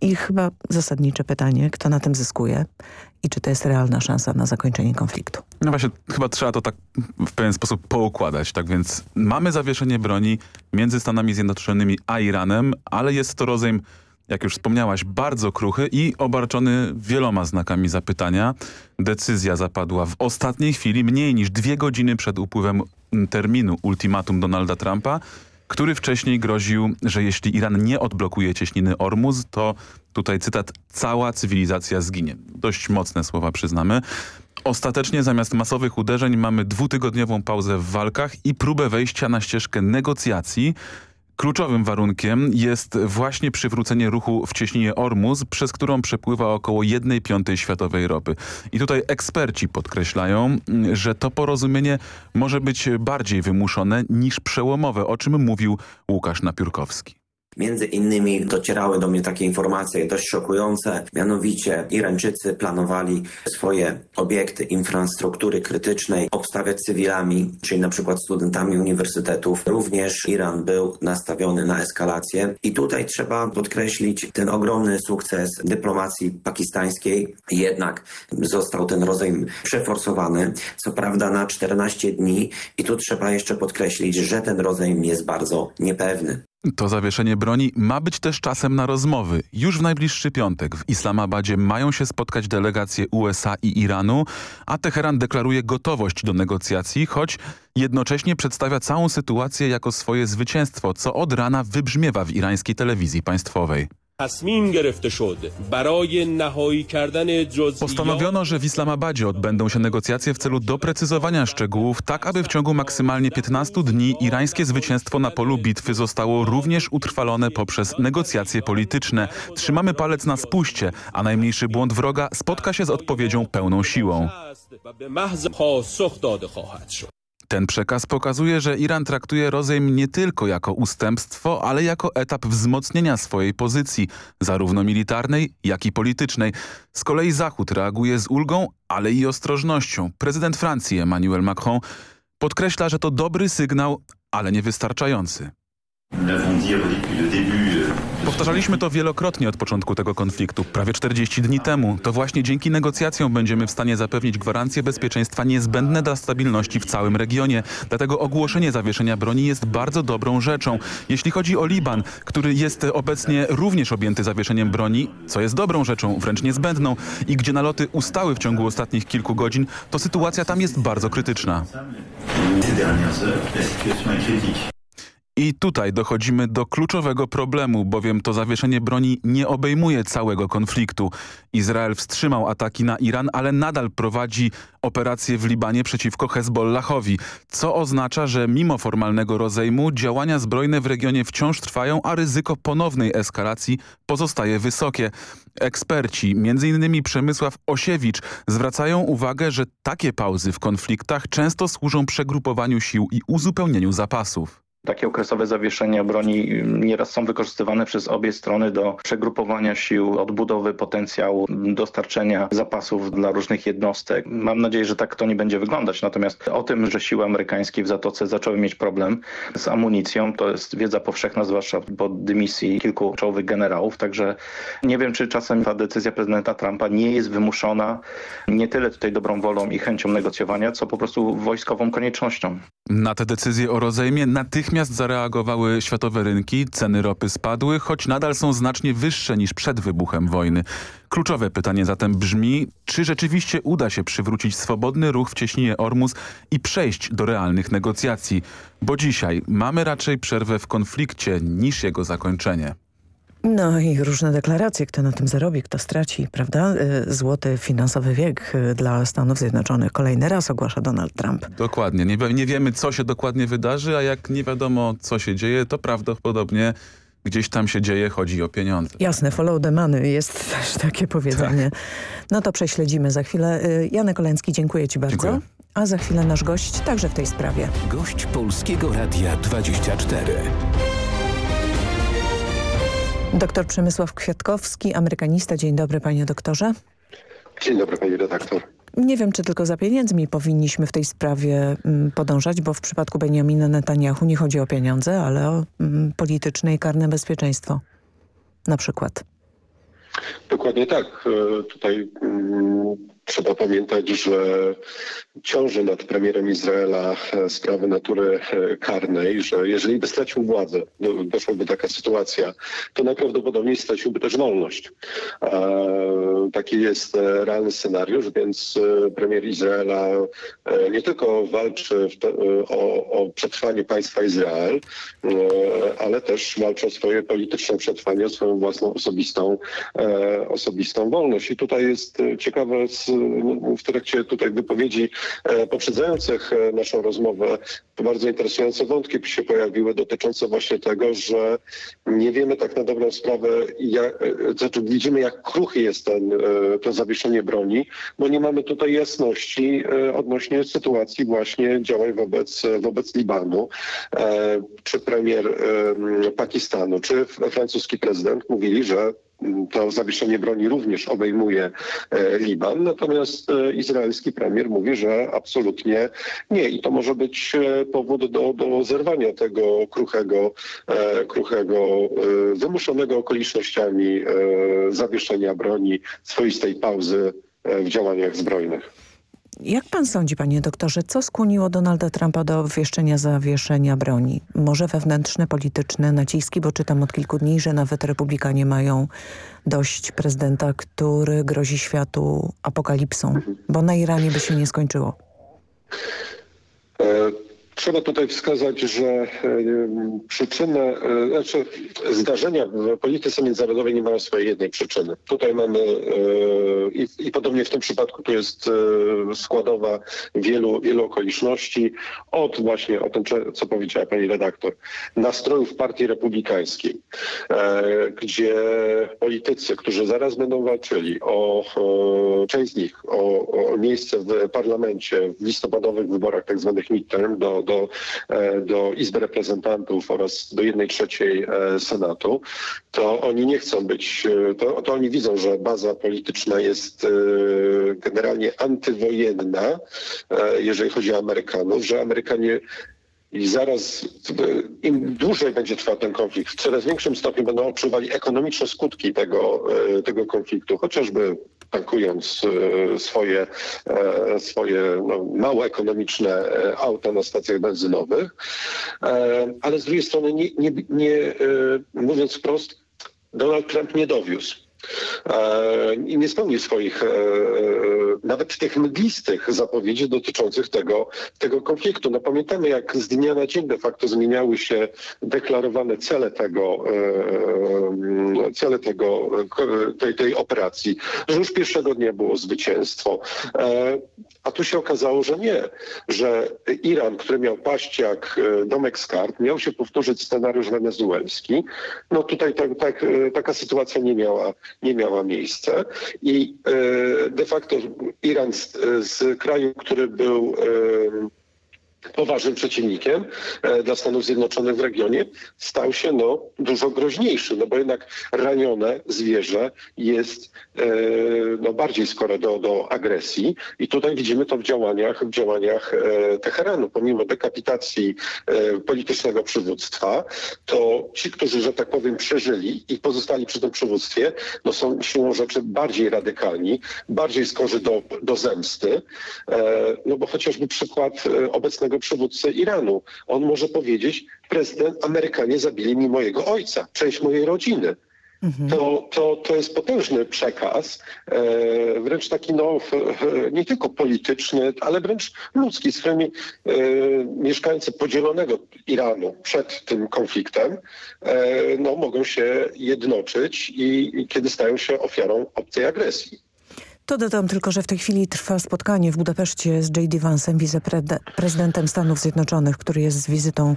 I chyba zasadnicze pytanie, kto na tym zyskuje i czy to jest realna szansa na zakończenie konfliktu? No właśnie, chyba trzeba to tak w pewien sposób poukładać. Tak więc mamy zawieszenie broni między Stanami Zjednoczonymi a Iranem, ale jest to rozejm, jak już wspomniałaś, bardzo kruchy i obarczony wieloma znakami zapytania. Decyzja zapadła w ostatniej chwili, mniej niż dwie godziny przed upływem terminu ultimatum Donalda Trumpa, który wcześniej groził, że jeśli Iran nie odblokuje cieśniny Ormuz, to tutaj cytat, cała cywilizacja zginie. Dość mocne słowa przyznamy. Ostatecznie zamiast masowych uderzeń mamy dwutygodniową pauzę w walkach i próbę wejścia na ścieżkę negocjacji, Kluczowym warunkiem jest właśnie przywrócenie ruchu w cieśninie Ormuz, przez którą przepływa około 1 piątej światowej ropy. I tutaj eksperci podkreślają, że to porozumienie może być bardziej wymuszone niż przełomowe, o czym mówił Łukasz Napiórkowski. Między innymi docierały do mnie takie informacje dość szokujące, mianowicie Irańczycy planowali swoje obiekty infrastruktury krytycznej obstawiać cywilami, czyli na przykład studentami uniwersytetów. Również Iran był nastawiony na eskalację i tutaj trzeba podkreślić ten ogromny sukces dyplomacji pakistańskiej. Jednak został ten rozejm przeforsowany, co prawda na 14 dni i tu trzeba jeszcze podkreślić, że ten rozejm jest bardzo niepewny. To zawieszenie broni ma być też czasem na rozmowy. Już w najbliższy piątek w Islamabadzie mają się spotkać delegacje USA i Iranu, a Teheran deklaruje gotowość do negocjacji, choć jednocześnie przedstawia całą sytuację jako swoje zwycięstwo, co od rana wybrzmiewa w irańskiej telewizji państwowej. Postanowiono, że w Islamabadzie odbędą się negocjacje w celu doprecyzowania szczegółów, tak aby w ciągu maksymalnie 15 dni irańskie zwycięstwo na polu bitwy zostało również utrwalone poprzez negocjacje polityczne. Trzymamy palec na spuście, a najmniejszy błąd wroga spotka się z odpowiedzią pełną siłą. Ten przekaz pokazuje, że Iran traktuje rozejm nie tylko jako ustępstwo, ale jako etap wzmocnienia swojej pozycji, zarówno militarnej, jak i politycznej. Z kolei Zachód reaguje z ulgą, ale i ostrożnością. Prezydent Francji Emmanuel Macron podkreśla, że to dobry sygnał, ale niewystarczający. Powtarzaliśmy to wielokrotnie od początku tego konfliktu, prawie 40 dni temu. To właśnie dzięki negocjacjom będziemy w stanie zapewnić gwarancje bezpieczeństwa niezbędne dla stabilności w całym regionie. Dlatego ogłoszenie zawieszenia broni jest bardzo dobrą rzeczą. Jeśli chodzi o Liban, który jest obecnie również objęty zawieszeniem broni, co jest dobrą rzeczą, wręcz niezbędną i gdzie naloty ustały w ciągu ostatnich kilku godzin, to sytuacja tam jest bardzo krytyczna. I tutaj dochodzimy do kluczowego problemu, bowiem to zawieszenie broni nie obejmuje całego konfliktu. Izrael wstrzymał ataki na Iran, ale nadal prowadzi operacje w Libanie przeciwko Hezbollahowi, co oznacza, że mimo formalnego rozejmu działania zbrojne w regionie wciąż trwają, a ryzyko ponownej eskalacji pozostaje wysokie. Eksperci, m.in. Przemysław Osiewicz, zwracają uwagę, że takie pauzy w konfliktach często służą przegrupowaniu sił i uzupełnieniu zapasów. Takie okresowe zawieszenia broni nieraz są wykorzystywane przez obie strony do przegrupowania sił, odbudowy potencjału, dostarczenia zapasów dla różnych jednostek. Mam nadzieję, że tak to nie będzie wyglądać. Natomiast o tym, że siły amerykańskie w Zatoce zaczęły mieć problem z amunicją, to jest wiedza powszechna, zwłaszcza po dymisji kilku czołowych generałów. Także nie wiem, czy czasem ta decyzja prezydenta Trumpa nie jest wymuszona nie tyle tutaj dobrą wolą i chęcią negocjowania, co po prostu wojskową koniecznością. Na tę decyzję o rozejmie natychmiast Natychmiast zareagowały światowe rynki, ceny ropy spadły, choć nadal są znacznie wyższe niż przed wybuchem wojny. Kluczowe pytanie zatem brzmi, czy rzeczywiście uda się przywrócić swobodny ruch w cieśninie Ormus i przejść do realnych negocjacji, bo dzisiaj mamy raczej przerwę w konflikcie niż jego zakończenie. No i różne deklaracje, kto na tym zarobi, kto straci, prawda? Y, złoty finansowy wiek y, dla Stanów Zjednoczonych kolejny raz ogłasza Donald Trump. Dokładnie. Nie, nie wiemy, co się dokładnie wydarzy, a jak nie wiadomo, co się dzieje, to prawdopodobnie gdzieś tam się dzieje, chodzi o pieniądze. Jasne, follow the money jest też takie powiedzenie. Tak. No to prześledzimy za chwilę. Y, Janek Oleński, dziękuję Ci bardzo. Dziękuję. A za chwilę nasz gość także w tej sprawie. Gość Polskiego Radia 24. Doktor Przemysław Kwiatkowski, amerykanista. Dzień dobry panie doktorze. Dzień dobry pani redaktor. Nie wiem, czy tylko za pieniędzmi powinniśmy w tej sprawie mm, podążać, bo w przypadku Benjamina Netanyahu nie chodzi o pieniądze, ale o mm, polityczne i karne bezpieczeństwo na przykład. Dokładnie tak. E, tutaj mm, trzeba pamiętać, że ciąży nad premierem Izraela e, sprawy natury e, karnej, że jeżeli by stracił władzę, doszłaby taka sytuacja, to najprawdopodobniej straciłby też wolność. Taki jest realny scenariusz, więc premier Izraela nie tylko walczy o, o przetrwanie państwa Izrael, ale też walczy o swoje polityczne przetrwanie, o swoją własną osobistą, osobistą wolność. I tutaj jest ciekawe w trakcie tutaj wypowiedzi E, poprzedzających e, naszą rozmowę bardzo interesujące wątki się pojawiły dotyczące właśnie tego, że nie wiemy tak na dobrą sprawę, jak, e, znaczy widzimy jak kruchy jest ten, to zawieszenie broni, bo nie mamy tutaj jasności odnośnie sytuacji właśnie działań wobec, wobec Libanu, czy premier Pakistanu, czy francuski prezydent mówili, że to zawieszenie broni również obejmuje e, Liban, natomiast e, izraelski premier mówi, że absolutnie nie i to może być e, powód do, do zerwania tego kruchego, kruchego, wymuszonego okolicznościami zawieszenia broni, swoistej pauzy w działaniach zbrojnych. Jak pan sądzi, panie doktorze, co skłoniło Donalda Trumpa do obwieszczenia zawieszenia broni? Może wewnętrzne, polityczne naciski, bo czytam od kilku dni, że nawet republikanie mają dość prezydenta, który grozi światu apokalipsą, bo na Iranie by się nie skończyło. E, Trzeba tutaj wskazać, że e, przyczynę, e, znaczy zdarzenia w polityce międzynarodowej nie mają swojej jednej przyczyny. Tutaj mamy e, i, i podobnie w tym przypadku tu jest składowa wielu, wielu okoliczności, od właśnie o tym, co powiedziała pani redaktor, nastrojów partii republikańskiej, gdzie politycy, którzy zaraz będą walczyli o, część z nich, o, o miejsce w parlamencie w listopadowych wyborach tak zwanych midterm do, do, e, do Izby Reprezentantów oraz do jednej trzeciej e, Senatu, to oni nie chcą być, e, to, to oni widzą, że baza polityczna jest generalnie antywojenna, jeżeli chodzi o Amerykanów, że Amerykanie i zaraz, im dłużej będzie trwał ten konflikt, w coraz większym stopniu będą odczuwali ekonomiczne skutki tego, tego konfliktu, chociażby tankując e, swoje, e, swoje no, mało ekonomiczne e, auta na stacjach benzynowych. Ale z drugiej strony, nie, nie, nie mówiąc wprost, Donald Trump nie dowiózł i nie spełnił swoich nawet tych mglistych zapowiedzi dotyczących tego, tego konfliktu. No pamiętamy, jak z dnia na dzień de facto zmieniały się deklarowane cele tego, e, cele tego, tej, tej operacji, że już pierwszego dnia było zwycięstwo. E, a tu się okazało, że nie, że Iran, który miał paść jak e, domek z kart, miał się powtórzyć scenariusz wenezuelski. No tutaj tak, tak, taka sytuacja nie miała, nie miała miejsca i de facto Iran z, z kraju, który był poważnym przeciwnikiem e, dla Stanów Zjednoczonych w regionie, stał się no, dużo groźniejszy, no bo jednak ranione zwierzę jest e, no, bardziej skore do, do agresji i tutaj widzimy to w działaniach, w działaniach e, Teheranu. Pomimo dekapitacji politycznego przywództwa, to ci, którzy, że tak powiem, przeżyli i pozostali przy tym przywództwie, no, są siłą rzeczy bardziej radykalni, bardziej skorzy do, do zemsty, no bo chociażby przykład obecnego przywódcę Iranu. On może powiedzieć, prezydent, Amerykanie zabili mi mojego ojca, część mojej rodziny. Mhm. To, to, to jest potężny przekaz, e, wręcz taki no, nie tylko polityczny, ale wręcz ludzki, z którymi e, mieszkańcy podzielonego Iranu przed tym konfliktem e, no, mogą się jednoczyć i, i kiedy stają się ofiarą obcej agresji. To dodam tylko, że w tej chwili trwa spotkanie w Budapeszcie z J.D. Vance'em, wiceprezydentem Stanów Zjednoczonych, który jest z wizytą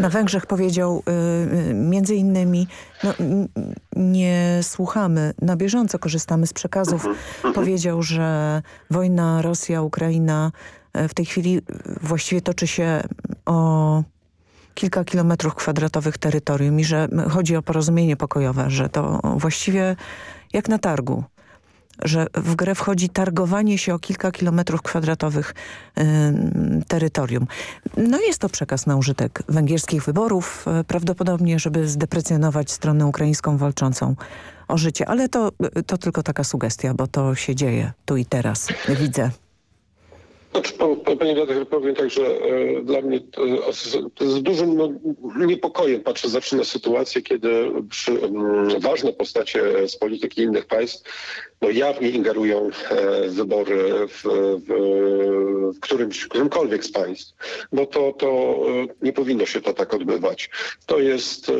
na Węgrzech. Powiedział y, między innymi, no, nie słuchamy, na bieżąco korzystamy z przekazów. Powiedział, że wojna Rosja-Ukraina y, w tej chwili właściwie toczy się o kilka kilometrów kwadratowych terytorium i że chodzi o porozumienie pokojowe, że to właściwie jak na targu że w grę wchodzi targowanie się o kilka kilometrów kwadratowych y, terytorium. No jest to przekaz na użytek węgierskich wyborów, y, prawdopodobnie, żeby zdeprecjonować stronę ukraińską walczącą o życie. Ale to, to tylko taka sugestia, bo to się dzieje tu i teraz. Widzę. Znaczy, Panie redaktor, powiem tak, że e, dla mnie to, to z dużym no, niepokojem patrzę zawsze na sytuację, kiedy przy, m, ważne postacie z polityki innych państw no, jawnie ingerują e, wybory w, w, w którymś, którymkolwiek z państw. Bo to, to e, nie powinno się to tak odbywać. To jest, e,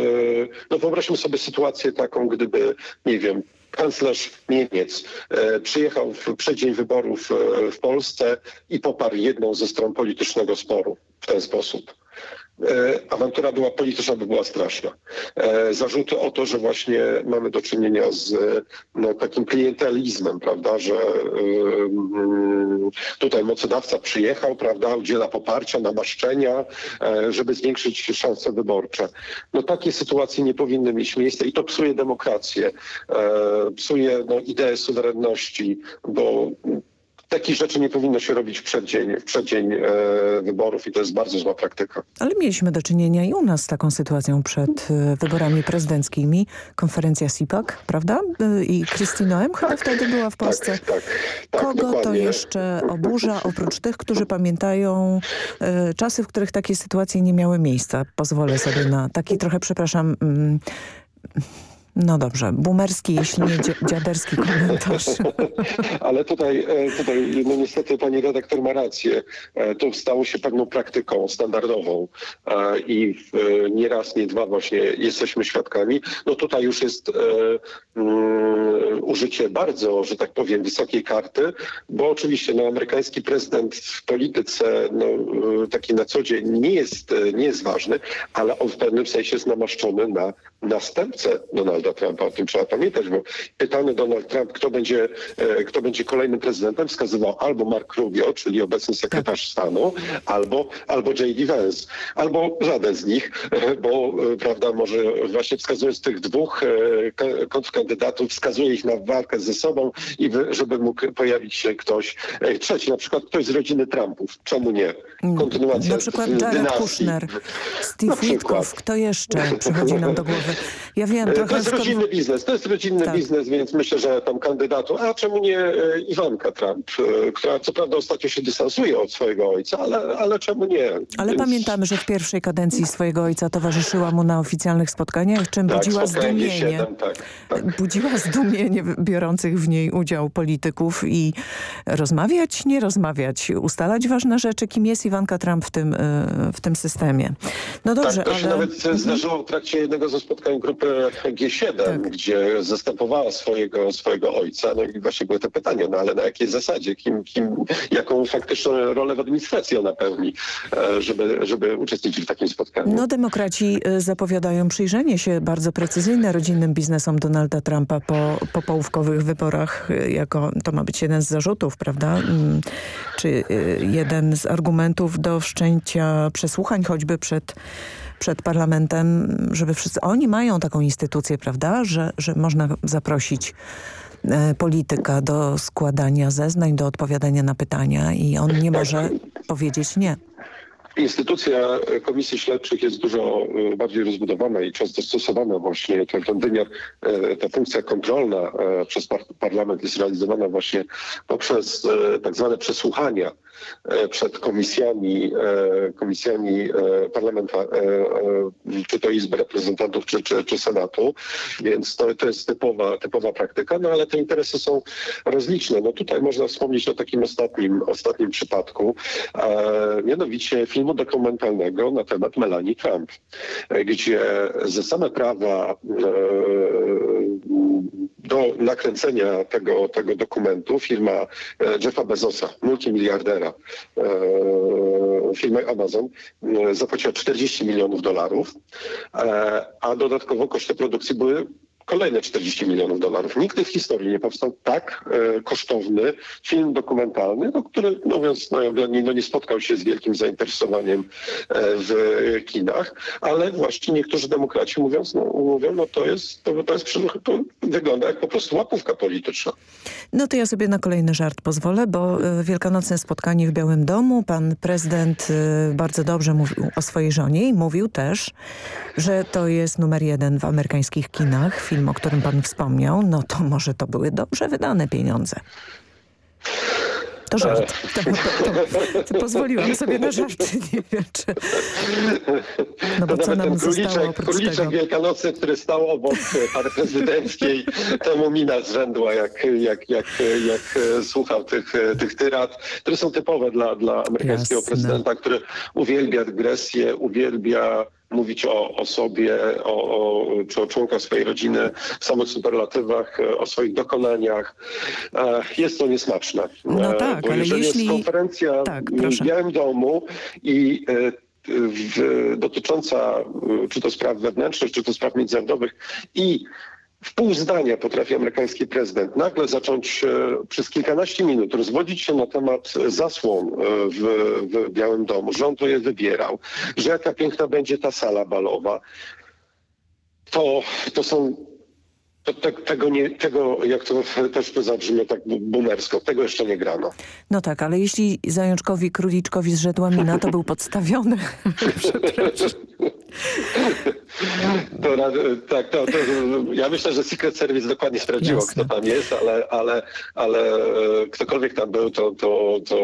no wyobraźmy sobie sytuację taką, gdyby, nie wiem, kanclerz Niemiec e, przyjechał w przeddzień wyborów e, w Polsce i poparł jedną ze stron politycznego sporu w ten sposób. E, awantura była polityczna, by była straszna. E, zarzuty o to, że właśnie mamy do czynienia z no, takim klientelizmem, prawda, że um, tutaj mocodawca przyjechał, prawda, udziela poparcia, namaszczenia, żeby zwiększyć szanse wyborcze. No takie sytuacje nie powinny mieć miejsca i to psuje demokrację, psuje no, ideę suwerenności, bo takich rzeczy nie powinno się robić w przeddzień, w przeddzień e, wyborów i to jest bardzo zła praktyka. Ale mieliśmy do czynienia i u nas z taką sytuacją przed e, wyborami prezydenckimi. Konferencja SIPAC, prawda? E, I Krystynoem chyba tak, wtedy była w Polsce. Tak, tak, tak Kogo dokładnie. to jeszcze oburza, oprócz tych, którzy pamiętają e, czasy, w których takie sytuacje nie miały miejsca? Pozwolę sobie na taki trochę, przepraszam... Mm, no dobrze, boomerski, jeśli nie dziaderski komentarz. Ale tutaj, e, tutaj no niestety pani redaktor ma rację. E, to stało się pewną praktyką standardową e, i nie raz, nie dwa właśnie jesteśmy świadkami. No tutaj już jest um, użycie bardzo, że tak powiem, wysokiej karty, bo oczywiście no, amerykański prezydent w polityce no, taki na co dzień nie jest, nie jest ważny, ale on w pewnym sensie jest namaszczony na następcę Donalda Trumpa. O tym trzeba pamiętać, bo pytany Donald Trump, kto będzie, e, kto będzie kolejnym prezydentem, wskazywał albo Mark Rubio, czyli obecny sekretarz tak. stanu, albo, albo J.D. Vance, albo żaden z nich, e, bo e, prawda, może właśnie wskazując tych dwóch kontrkandydatów, wskazuje ich na walkę ze sobą i żeby mógł pojawić się ktoś trzeci, na przykład ktoś z rodziny Trumpów. Czemu nie? Kontynuacja Na przykład Jared. Kushner, Steve Witkow, kto jeszcze przychodzi nam do głowy? Ja wiem, trochę... Jest rodzinny biznes, to jest rodzinny tak. biznes, więc myślę, że tam kandydatów, a czemu nie e, Iwanka Trump, e, która co prawda ostatnio się dystansuje od swojego ojca, ale, ale czemu nie? Ale więc... pamiętamy, że w pierwszej kadencji swojego ojca towarzyszyła mu na oficjalnych spotkaniach, czym tak, budziła zdumienie. 7, tak, tak. Budziła zdumienie biorących w niej udział polityków i rozmawiać, nie rozmawiać, ustalać ważne rzeczy, kim jest Iwanka Trump w tym, e, w tym systemie. No dobrze, tak, to ale... się nawet zdarzyło w trakcie jednego ze spotkań grupy G7, tak. gdzie zastępowała swojego, swojego ojca. No i właśnie były te pytania, no ale na jakiej zasadzie, kim, kim, jaką faktyczną rolę w administracji ona pełni, e, żeby, żeby uczestniczyć w takim spotkaniu. No demokraci e, zapowiadają przyjrzenie się bardzo precyzyjne rodzinnym biznesom Donalda Trumpa po, po połówkowych wyborach, e, jako to ma być jeden z zarzutów, prawda? Mm, czy jeden z argumentów do wszczęcia przesłuchań choćby przed przed parlamentem, żeby wszyscy... Oni mają taką instytucję, prawda, że, że można zaprosić e, polityka do składania zeznań, do odpowiadania na pytania i on nie może powiedzieć nie. Instytucja komisji śledczych jest dużo e, bardziej rozbudowana i często stosowana właśnie. Ten, ten wymiar, e, ta funkcja kontrolna przez parlament jest realizowana właśnie poprzez tak zwane przesłuchania przed komisjami, e, komisjami e, parlamentu, czy to Izby Reprezentantów, czy, czy, czy Senatu, więc to, to jest typowa, typowa praktyka, no ale te interesy są rozliczne. No tutaj można wspomnieć o takim ostatnim, ostatnim przypadku, mianowicie filmu dokumentalnego na temat Melanie Trump, gdzie ze same prawa do nakręcenia tego, tego dokumentu firma Jeffa Bezosa, multimiliardera, E, firmy Amazon e, zapłaciła 40 milionów dolarów, e, a dodatkowo koszty produkcji były kolejne 40 milionów dolarów. Nigdy w historii nie powstał tak e, kosztowny film dokumentalny, no, który mówiąc no, nie, no, nie spotkał się z wielkim zainteresowaniem e, w kinach, ale właśnie niektórzy demokraci mówiąc, no, mówią, no to jest, to, to jest to wygląda jak po prostu łapówka polityczna. No to ja sobie na kolejny żart pozwolę, bo e, wielkanocne spotkanie w Białym Domu, pan prezydent e, bardzo dobrze mówił o swojej żonie i mówił też, że to jest numer jeden w amerykańskich kinach, film, o którym pan wspomniał, no to może to były dobrze wydane pieniądze. To żart. To, to, to, pozwoliłam sobie na żart. Nie wiem, czy... No bo co nam ten króliczek, króliczek tego? Wielkanocny, który stał obok pary prezydenckiej, temu mina zrzędła, jak, jak, jak, jak słuchał tych, tych tyrad, które są typowe dla, dla amerykańskiego Jasne. prezydenta, który uwielbia agresję, uwielbia mówić o, o sobie, o, o, czy o członkach swojej rodziny w samych superlatywach, o swoich dokonaniach. E, jest to niesmaczne. No e, tak, Bo ale jeżeli jeśli... jest konferencja tak, w Białym Domu i e, w, dotycząca czy to spraw wewnętrznych, czy to spraw międzynarodowych i w pół zdania potrafi amerykański prezydent nagle zacząć e, przez kilkanaście minut rozwodzić się na temat zasłon e, w, w Białym Domu, że on to je wybierał, że jaka piękna będzie ta sala balowa. To, to są to, te, tego, nie, tego, jak to też to zabrzmi tak boomersko, tego jeszcze nie grano. No tak, ale jeśli zajączkowi króliczkowi zrzedła mina, to był podstawiony. To, tak, to, to, ja myślę, że Secret Service dokładnie sprawdziło, Jasne. kto tam jest, ale, ale, ale e, ktokolwiek tam był, to, to, to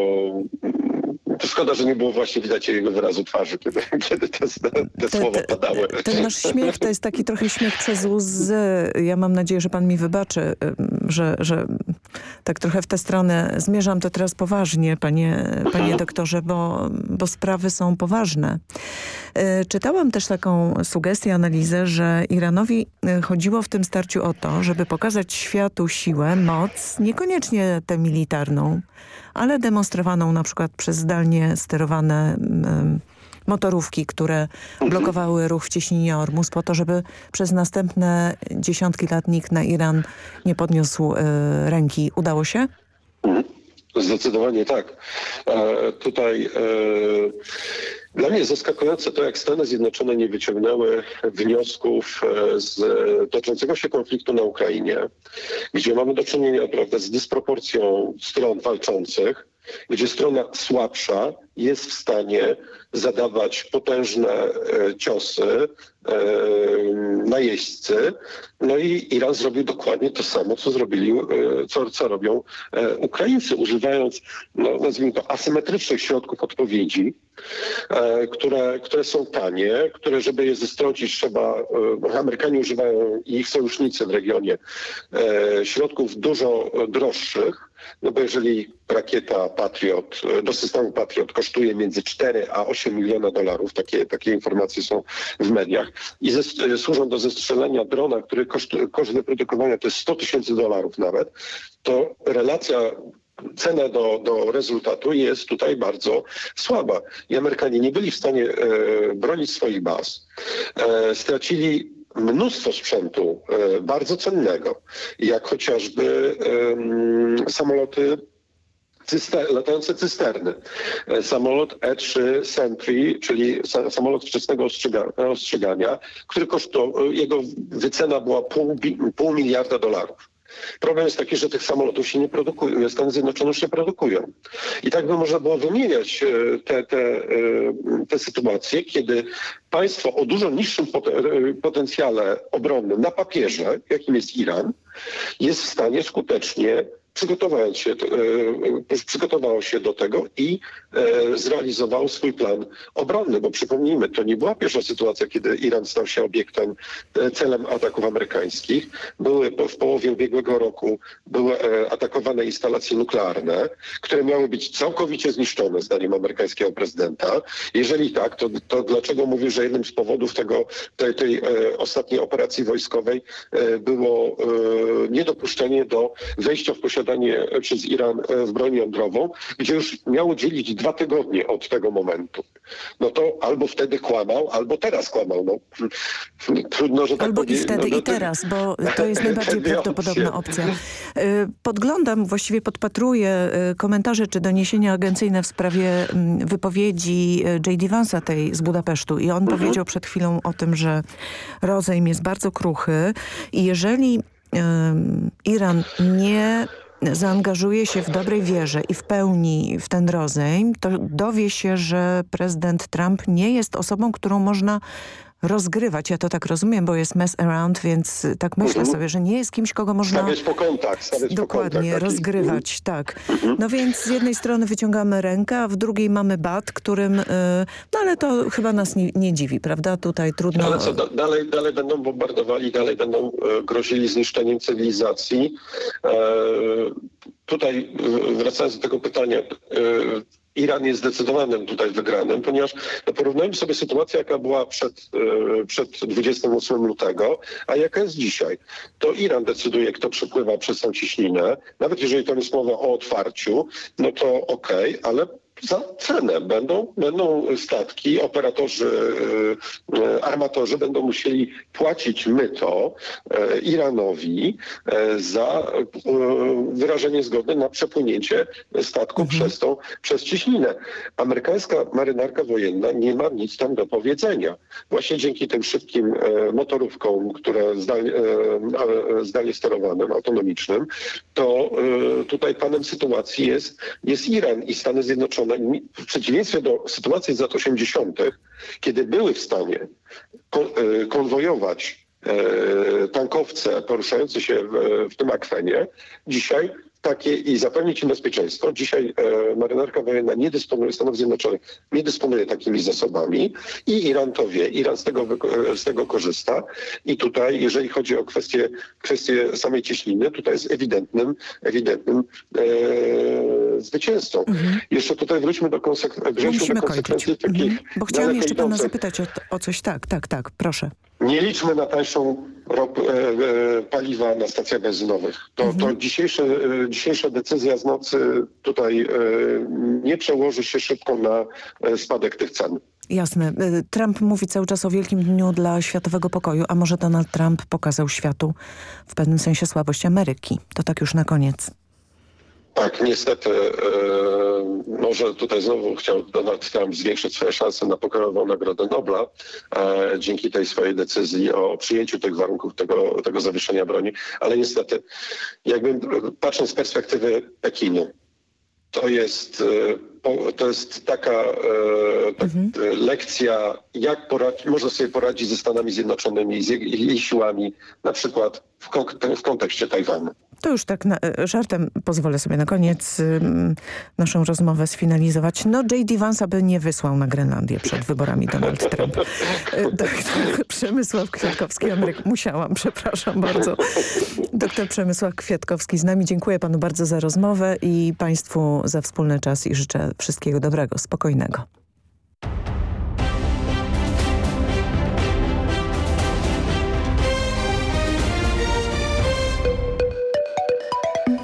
to szkoda, że nie było właśnie widać jego wyrazu twarzy, kiedy, kiedy te, te, te słowa padały. Ten nasz śmiech to jest taki trochę śmiech przez łzy. Ja mam nadzieję, że pan mi wybaczy, że, że tak trochę w tę stronę zmierzam to teraz poważnie, panie, panie doktorze, bo, bo sprawy są poważne. E, czytałam też taką sugestię, analizę, że Iranowi e, chodziło w tym starciu o to, żeby pokazać światu siłę, moc, niekoniecznie tę militarną, ale demonstrowaną na przykład przez zdalnie sterowane motorówki, które blokowały ruch w cieśninie Ormus po to, żeby przez następne dziesiątki lat nikt na Iran nie podniósł y, ręki. Udało się? Zdecydowanie tak. E, tutaj e, dla mnie jest zaskakujące to, jak Stany Zjednoczone nie wyciągnęły wniosków e, z toczącego się konfliktu na Ukrainie, gdzie mamy do czynienia prawda, z dysproporcją stron walczących, gdzie strona słabsza jest w stanie zadawać potężne e, ciosy e, najeźdźcy. No i Iran zrobił dokładnie to samo, co zrobili, e, co, co robią Ukraińcy, używając, no, nazwijmy to, asymetrycznych środków odpowiedzi, które, które są tanie, które, żeby je zestrącić, trzeba, Amerykanie używają i ich sojusznicy w regionie środków dużo droższych, no bo jeżeli rakieta Patriot, do systemu Patriot kosztuje między 4 a 8 miliona dolarów, takie, takie informacje są w mediach, i ze, służą do zestrzelenia drona, który koszt, koszt wyprodukowania to jest 100 tysięcy dolarów nawet, to relacja cena do, do rezultatu jest tutaj bardzo słaba. I Amerykanie nie byli w stanie e, bronić swoich baz. E, stracili mnóstwo sprzętu e, bardzo cennego, jak chociażby e, samoloty cyster, latające cysterny. E, samolot E3 Sentry, czyli samolot wczesnego ostrzegania, który kosztował, jego wycena była pół, pół miliarda dolarów. Problem jest taki, że tych samolotów się nie produkuje, Stany Zjednoczone już nie produkują. I tak by można było wymieniać e, te, te, e, te sytuacje, kiedy państwo o dużo niższym potencjale obronnym na papierze, jakim jest Iran, jest w stanie skutecznie przygotowając się, e, przygotowało się do tego i e, zrealizowało swój plan obronny, bo przypomnijmy, to nie była pierwsza sytuacja, kiedy Iran stał się obiektem, e, celem ataków amerykańskich. Były w połowie ubiegłego roku były atakowane instalacje nuklearne, które miały być całkowicie zniszczone, zdaniem amerykańskiego prezydenta. Jeżeli tak, to, to dlaczego mówię, że jednym z powodów tego, tej, tej ostatniej operacji wojskowej było niedopuszczenie do wejścia w posiadanie posiadanie przez Iran e, broni jądrową, gdzie już miało dzielić dwa tygodnie od tego momentu. No to albo wtedy kłamał, albo teraz kłamał. No, trudno, że tak Albo powie- i wtedy, no, i teraz, bo to jest najbardziej prawdopodobna opcja. Y, Podglądam, właściwie podpatruję y, komentarze czy doniesienia agencyjne w sprawie mm, wypowiedzi J.D. Vance'a tej z Budapesztu i on powiedział przed chwilą o tym, że rozejm jest bardzo kruchy i jeżeli Iran nie zaangażuje się w dobrej wierze i w pełni w ten rozejm, to dowie się, że prezydent Trump nie jest osobą, którą można rozgrywać. Ja to tak rozumiem, bo jest mess around, więc tak myślę Mhm. sobie, że nie jest kimś, kogo można Stawiać po kątach, stawiać po dokładnie kątach. taki- rozgrywać. Tak. No więc z jednej strony wyciągamy rękę, a w drugiej mamy bat, którym, y, no ale to chyba nas nie, nie dziwi, prawda? Tutaj trudno... Ale co, da, dalej, dalej będą bombardowali, dalej będą e, grozili zniszczeniem cywilizacji. E, tutaj wracając do tego pytania, e, Iran jest zdecydowanym tutaj wygranym, ponieważ no, porównajmy sobie sytuację, jaka była przed, e, przed 28 lutego, a jaka jest dzisiaj. To Iran decyduje, kto przepływa przez tą ciśninę. Nawet jeżeli tam jest mowa o otwarciu, no to okej, ale za cenę. Będą, będą statki, operatorzy, e, armatorzy będą musieli płacić myto e, Iranowi e, za wyrażenie zgody na przepłynięcie statku przez tą, przez ciśninę. Amerykańska marynarka wojenna nie ma nic tam do powiedzenia. Właśnie dzięki tym szybkim motorówkom, które zdalnie, zdalnie sterowanym, autonomicznym, to tutaj panem sytuacji jest, jest Iran i Stany Zjednoczone. Mi- W przeciwieństwie do sytuacji z lat 80., kiedy były w stanie e, konwojować e, tankowce poruszające się w tym akwenie, dzisiaj takie i zapewnić im bezpieczeństwo. Dzisiaj e, marynarka wojenna nie dysponuje, Stanów Zjednoczonych nie dysponuje takimi zasobami i Iran to wie. Iran z tego, wyko- z tego korzysta i tutaj, jeżeli chodzi o kwestię, kwestię samej cieśniny, tutaj jest ewidentnym, ewidentnym e, zwycięzcą. Jeszcze tutaj wróćmy do, konsek- musimy do kończyć. konsekwencji takich Mhm. Bo chciałam jeszcze pana zapytać o, o coś. Tak, tak, tak, proszę. Nie liczmy na tańszą rop, e, e, paliwa na stacjach benzynowych. To, to dzisiejsze, e, dzisiejsza decyzja z nocy tutaj e, nie przełoży się szybko na e, spadek tych cen. Jasne. Y, Trump mówi cały czas o Wielkim Dniu dla światowego pokoju, a może Donald Trump pokazał światu w pewnym sensie słabość Ameryki. To tak już na koniec. Tak, niestety e, może tutaj znowu chciał Donald Trump zwiększyć swoje szanse na pokojową Nagrodę Nobla e, dzięki tej swojej decyzji o przyjęciu tych warunków tego, tego zawieszenia broni, ale niestety jakby e, patrząc z perspektywy Pekinu, to jest, e, to jest taka e, tak, e, lekcja, jak poradzi, sobie poradzić ze Stanami Zjednoczonymi, z jej, siłami, na przykład w, w kontekście Tajwanu. To już tak na, y, żartem pozwolę sobie na koniec ym, naszą rozmowę sfinalizować. No J.D. Vance by nie wysłał na Grenlandię przed wyborami Donald Trump. Doktor Przemysław Kwiatkowski, Ameryk... Musiałam, przepraszam bardzo. Doktor Przemysław Kwiatkowski z nami. Dziękuję panu bardzo za rozmowę i państwu za wspólny czas i życzę wszystkiego dobrego, spokojnego.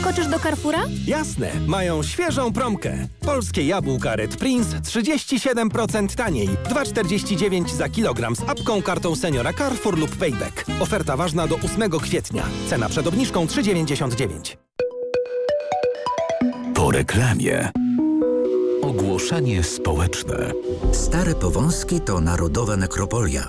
Skoczysz do Carrefoura? Jasne, mają świeżą promkę. Polskie jabłka Red Prince 37% taniej. 2,49 za kilogram z apką, kartą seniora Carrefour lub Payback. Oferta ważna do 8 kwietnia. Cena przed obniżką 3,99. Po reklamie. Ogłoszenie społeczne. Stare Powązki to narodowa nekropolia.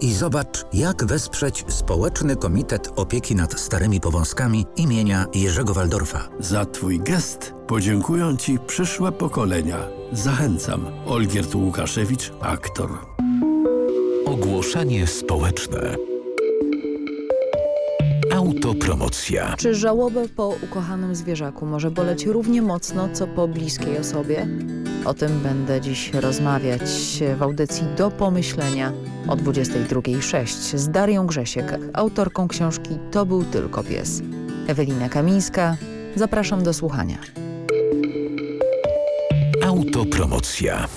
i zobacz, jak wesprzeć Społeczny Komitet Opieki nad Starymi Powązkami imienia Jerzego Waldorfa. Za Twój gest podziękują Ci przyszłe pokolenia. Zachęcam. Olgierd Łukaszewicz, aktor. Ogłoszenie społeczne. Autopromocja. Czy żałobę po ukochanym zwierzaku może boleć równie mocno, co po bliskiej osobie? O tym będę dziś rozmawiać w audycji Do Pomyślenia o 22.06 z Darią Grzesiek, autorką książki To był tylko pies. Ewelina Kamińska, zapraszam do słuchania. Autopromocja.